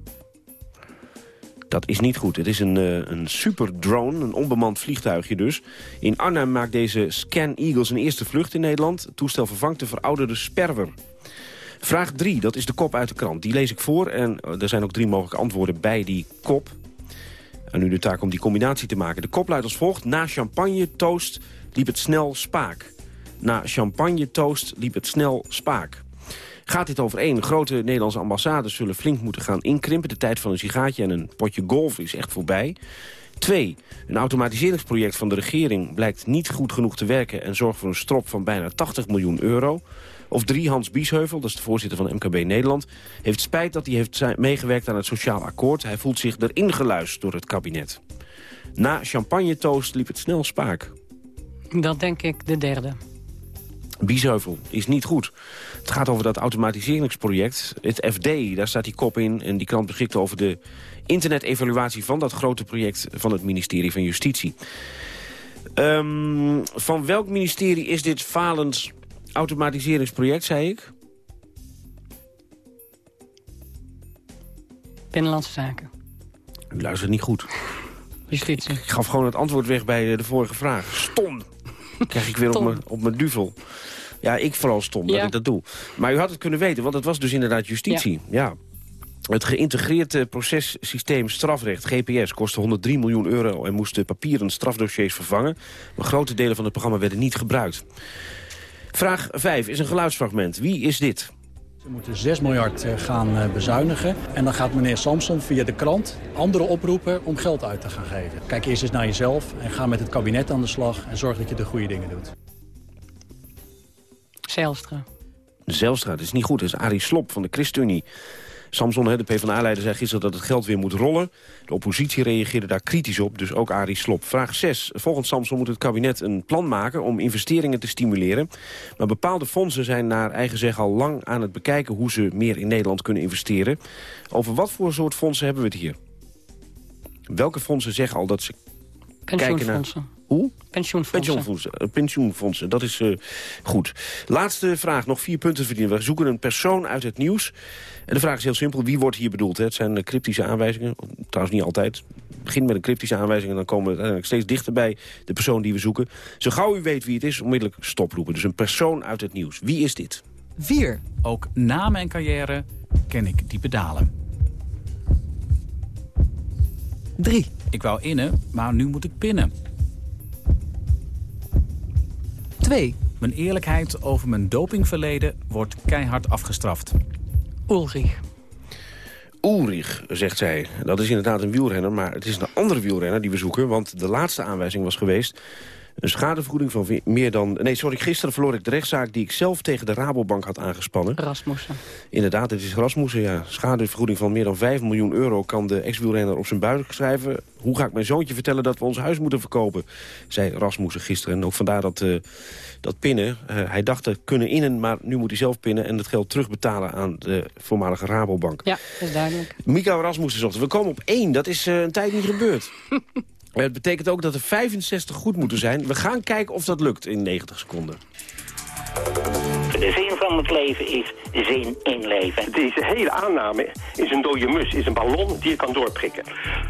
Dat is niet goed. Het is een, eh, een super drone, een onbemand vliegtuigje dus. In Arnhem maakt deze Scan Eagle zijn eerste vlucht in Nederland. Het toestel vervangt de verouderde Sperwer. Vraag 3, dat is de kop uit de krant. Die lees ik voor en eh, er zijn ook drie mogelijke antwoorden bij die kop. En nu de taak om die combinatie te maken. De kop luidt als volgt. Na champagne toast liep het snel spaak. Na champagne toast liep het snel spaak. Gaat dit overeen? Grote Nederlandse ambassades zullen flink moeten gaan inkrimpen. De tijd van een sigaatje en een potje golf is echt voorbij. Twee, een automatiseringsproject van de regering blijkt niet goed genoeg te werken... en zorgt voor een strop van bijna 80 miljoen euro. Of drie, Hans Biesheuvel, dat is de voorzitter van MKB Nederland... heeft spijt dat hij heeft meegewerkt aan het sociaal akkoord. Hij voelt zich erin geluisterd door het kabinet. Na champagne toast liep het snel spaak. Dat denk ik de derde. Biesheuvel is niet goed. Het gaat over dat automatiseringsproject. Het FD, daar staat die kop in. En die krant beschikt over de internet-evaluatie van dat grote project van het ministerie van Justitie. Ehm, van welk ministerie is dit falend automatiseringsproject, zei ik? Binnenlandse zaken. U luistert niet goed. Justitie. Ik gaf gewoon het antwoord weg bij de vorige vraag. Stom! Krijg ik weer op mijn, op mijn duvel. Ja, ik vooral stom dat ik dat doe. Maar u had het kunnen weten, want het was dus inderdaad justitie. Ja. Het geïntegreerd eh, processysteem strafrecht, GPS, kostte 103 miljoen euro... en moest de papieren strafdossiers vervangen. Maar grote delen van het programma werden niet gebruikt. Vraag 5 is een geluidsfragment. Wie is dit? Ze moeten 6 miljard eh, gaan eh, bezuinigen. En dan gaat meneer Samson via de krant anderen oproepen om geld uit te gaan geven. Kijk eerst eens naar jezelf en ga met het kabinet aan de slag... en zorg dat je de goede dingen doet. Zijlstra. Zelstra, dat is niet goed. Dat is Arie Slop van de ChristenUnie. Samson, de PvdA-leider, zei gisteren dat het geld weer moet rollen. De oppositie reageerde daar kritisch op, dus ook Arie Slop. Vraag 6. Volgens Samson moet het kabinet een plan maken om investeringen te stimuleren. Maar bepaalde fondsen zijn naar eigen zeg al lang aan het bekijken... hoe ze meer in Nederland kunnen investeren. Over wat voor soort fondsen hebben we het hier? Welke fondsen zeggen al dat ze kijken naar... Pensioenfondsen. Hoe? Pensioenfondsen. Pensioenfondsen, eh, pensioenfondsen, dat is eh, goed. Laatste vraag, nog vier punten verdienen. We zoeken een persoon uit het nieuws. En de vraag is heel simpel, wie wordt hier bedoeld? Hè? Het zijn eh, cryptische aanwijzingen, trouwens niet altijd. Begin met een cryptische aanwijzing en dan komen we uiteindelijk steeds dichter bij de persoon die we zoeken. Zo gauw u weet wie het is, onmiddellijk stoproepen. Dus een persoon uit het nieuws. Wie is dit? 4. Ook na mijn carrière ken ik diepe dalen. 3. Ik wou innen, maar nu moet ik pinnen. 2. Mijn eerlijkheid over mijn dopingverleden wordt keihard afgestraft. Ulrich. Ulrich, zegt zij. Dat is inderdaad een wielrenner, maar het is een andere wielrenner die we zoeken. Want de laatste aanwijzing was geweest... Een schadevergoeding van meer dan... Nee, sorry, gisteren verloor ik de rechtszaak die ik zelf tegen de Rabobank had aangespannen. Rasmussen. Inderdaad, het is Rasmussen, ja. Schadevergoeding van meer dan 5 miljoen euro kan de ex-wielrenner op zijn buik schrijven. Hoe ga ik mijn zoontje vertellen dat we ons huis moeten verkopen? Zei Rasmussen gisteren. En ook vandaar dat, eh, dat pinnen. eh, hij dacht te kunnen innen, maar nu moet hij zelf pinnen... en het geld terugbetalen aan de voormalige Rabobank. Ja, dat is duidelijk. Mika Rasmussen zocht. We komen op één. Dat is eh, een tijd niet gebeurd. Het betekent ook dat er 65 goed moeten zijn. We gaan kijken of dat lukt in 90 seconden. De zin van het leven is zin in leven. Deze hele aanname is een dode mus, is een ballon die je kan doorprikken.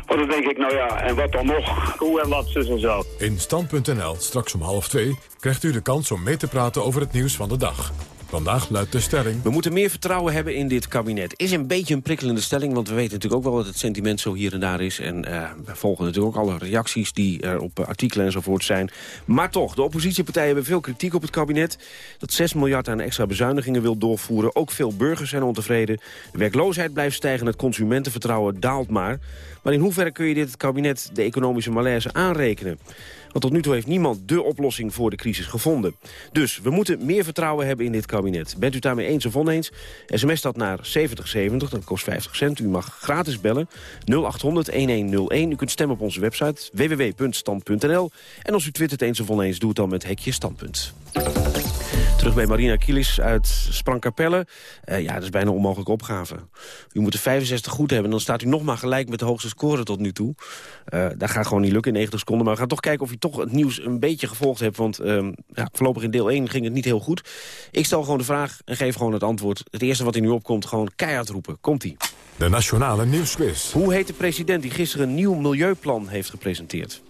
Maar dan denk ik, nou ja, en wat dan nog? Hoe en wat, zus en zo. In Stand.nl, straks om half twee, krijgt u de kans om mee te praten over het nieuws van de dag. Vandaag luidt de stelling... We moeten meer vertrouwen hebben in dit kabinet. Is een beetje een prikkelende stelling, want we weten natuurlijk ook wel... dat het sentiment zo hier en daar is. En eh, we volgen natuurlijk ook alle reacties die er op eh, artikelen enzovoort zijn. Maar toch, de oppositiepartijen hebben veel kritiek op het kabinet... dat 6 miljard aan extra bezuinigingen wil doorvoeren. Ook veel burgers zijn ontevreden. De werkloosheid blijft stijgen, het consumentenvertrouwen daalt maar. Maar in hoeverre kun je dit kabinet de economische malaise aanrekenen? Want tot nu toe heeft niemand de oplossing voor de crisis gevonden. Dus we moeten meer vertrouwen hebben in dit kabinet. Bent u daarmee eens of oneens? SMS dat naar 7070, dat kost 50 cent. U mag gratis bellen 0800-1101. U kunt stemmen op onze website www.stand.nl. En als u twittert eens of oneens, doe het dan met hekje standpunt. Terug bij Marina Kielis uit Sprangkapelle. Eh ja, dat is bijna een onmogelijke opgave. U moet er 65 goed hebben, dan staat u nog maar gelijk met de hoogste score tot nu toe. Eh dat gaat gewoon niet lukken in 90 seconden. Maar we gaan toch kijken of u toch het nieuws een beetje gevolgd hebt. Want ehm, ja, voorlopig in deel 1 ging het niet heel goed. Ik stel gewoon de vraag en geef gewoon het antwoord. Het eerste wat in u opkomt, gewoon keihard roepen. Komt-ie. De Nationale Nieuwsquiz. Hoe heet de president die gisteren een nieuw milieuplan heeft gepresenteerd?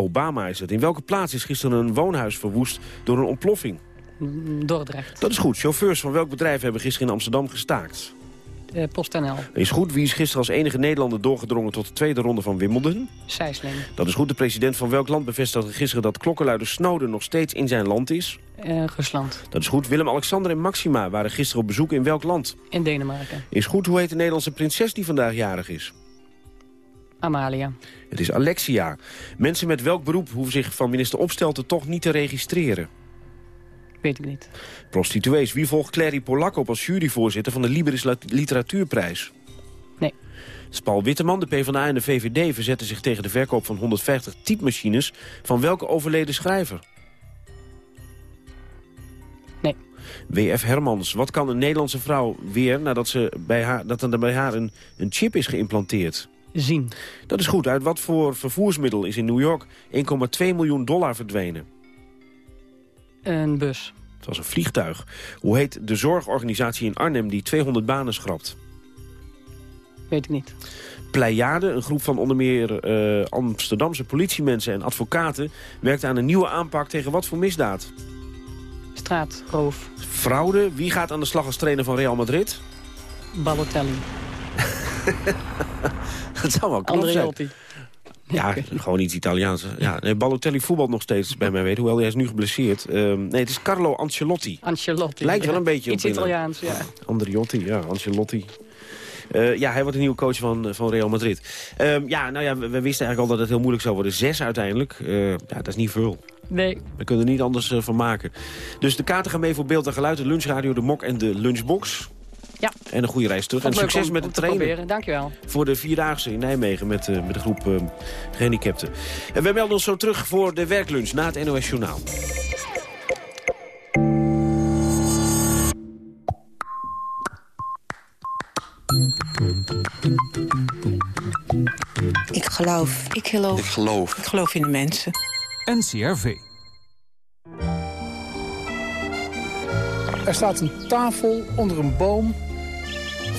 Obama is het. In welke plaats is gisteren een woonhuis verwoest door een ontploffing? Mm, Dordrecht. Dat is goed. Chauffeurs van welk bedrijf hebben gisteren in Amsterdam gestaakt? Eh, PostNL. Is goed. Wie is gisteren als enige Nederlander doorgedrongen tot de tweede ronde van Wimbledon? Sijsling. Dat is goed. De president van welk land bevestigde gisteren dat klokkenluider Snowden nog steeds in zijn land is? Eh, Rusland. Dat is goed. Willem-Alexander en Maxima waren gisteren op bezoek in welk land? In Denemarken. Is goed. Hoe heet de Nederlandse prinses die vandaag jarig is? Amalia. Het is Alexia. Mensen met welk beroep hoeven zich van minister Opstelten toch niet te registreren? Weet ik niet. Prostituees. Wie volgt Clary Polak op als juryvoorzitter van de Liberis Literatuurprijs? Nee. Paul Witteman, de PvdA en de VVD verzetten zich tegen de verkoop van 150 typemachines van welke overleden schrijver? Nee. W.F. Hermans. Wat kan een Nederlandse vrouw weer nadat ze bij haar, dat er bij haar een, een chip is geïmplanteerd? Zien. Dat is goed. Uit wat voor vervoersmiddel is in New York 1,2 miljoen dollar verdwenen? Een bus. Het was een vliegtuig. Hoe heet de zorgorganisatie in Arnhem die 200 banen schrapt? Weet ik niet. Pleiade, een groep van onder meer eh, Amsterdamse politiemensen en advocaten... werkt aan een nieuwe aanpak tegen wat voor misdaad? Straatroof. Fraude. Wie gaat aan de slag als trainer van Real Madrid? Balotelli. Dat zou wel knap zijn. Ja, gewoon iets Italiaans. Ja, nee, Balotelli voetbalt nog steeds bij mij weten, hoewel hij is nu geblesseerd. Ehm, nee, het is Carlo Ancelotti. Ancelotti. Lijkt wel een beetje Iets op Italiaans, ja. Andriotti, ja, Ancelotti. Eh, ja, hij wordt de nieuwe coach van, van Real Madrid. Ehm, ja, nou ja, we, we wisten eigenlijk al dat het heel moeilijk zou worden. Zes uiteindelijk. Eh, ja, dat is niet veel. Nee. We kunnen er niet anders eh, van maken. Dus de kaarten gaan mee voor beeld en geluid, de lunchradio, de mok en de lunchbox. Ja. En een goede reis terug. Vond En succes om- met het trainen. proberen. Dankjewel. Voor de Vierdaagse in Nijmegen met, eh, met de groep eh, gehandicapten. En we melden ons zo terug voor de werklunch na het NOS Journaal. Ik geloof. Ik geloof. Ik geloof. Ik geloof in de mensen. NCRV. Er staat een tafel onder een boom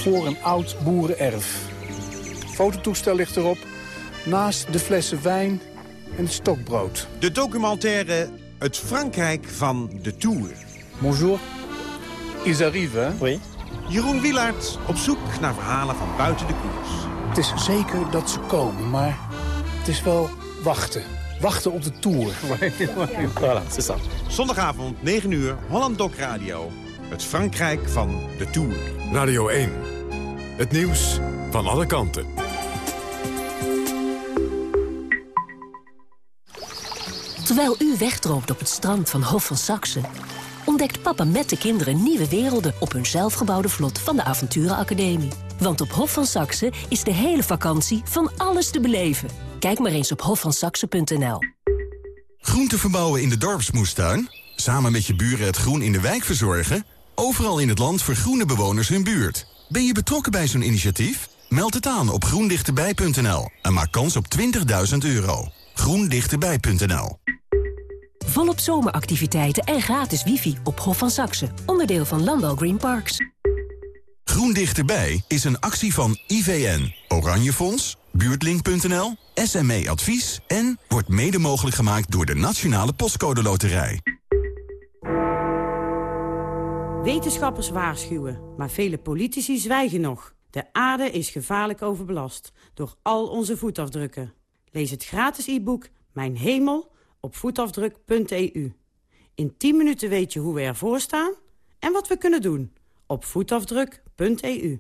voor een oud boerenerf. Fototoestel ligt erop, naast de flessen wijn en het stokbrood. De documentaire Het Frankrijk van de Tour. Bonjour. Ils arrivent, hè? Oui. Jeroen Wielaert op zoek naar verhalen van buiten de koers. Het is zeker dat ze komen, maar het is wel wachten. Wachten op de Tour. Voilà, c'est ça. Zondagavond, 9 uur, Holland Doc Radio. Het Frankrijk van de Tour. Radio 1. Het nieuws van alle kanten. Terwijl u wegdroomt op het strand van Hof van Saxe... ontdekt papa met de kinderen nieuwe werelden... op hun zelfgebouwde vlot van de Avonturenacademie. Want op Hof van Saxe is de hele vakantie van alles te beleven. Kijk maar eens op hofvansaxe.nl. Groente verbouwen in de dorpsmoestuin? Samen met je buren het groen in de wijk verzorgen? Overal in het land vergroenen bewoners hun buurt. Ben je betrokken bij zo'n initiatief? Meld het aan op groendichterbij.nl en maak kans op 20.000 euro. groendichterbij.nl Volop zomeractiviteiten en gratis wifi op Hof van Saxe. Onderdeel van Landal Green Parks. Groen Dichterbij is een actie van IVN, Oranje Fonds, Buurtlink.nl, SME Advies... en wordt mede mogelijk gemaakt door de Nationale Postcode Loterij. Wetenschappers waarschuwen, maar vele politici zwijgen nog. De aarde is gevaarlijk overbelast door al onze voetafdrukken. Lees het gratis e-book Mijn Hemel op voetafdruk.eu. In 10 minuten weet je hoe we ervoor staan en wat we kunnen doen op voetafdruk.eu.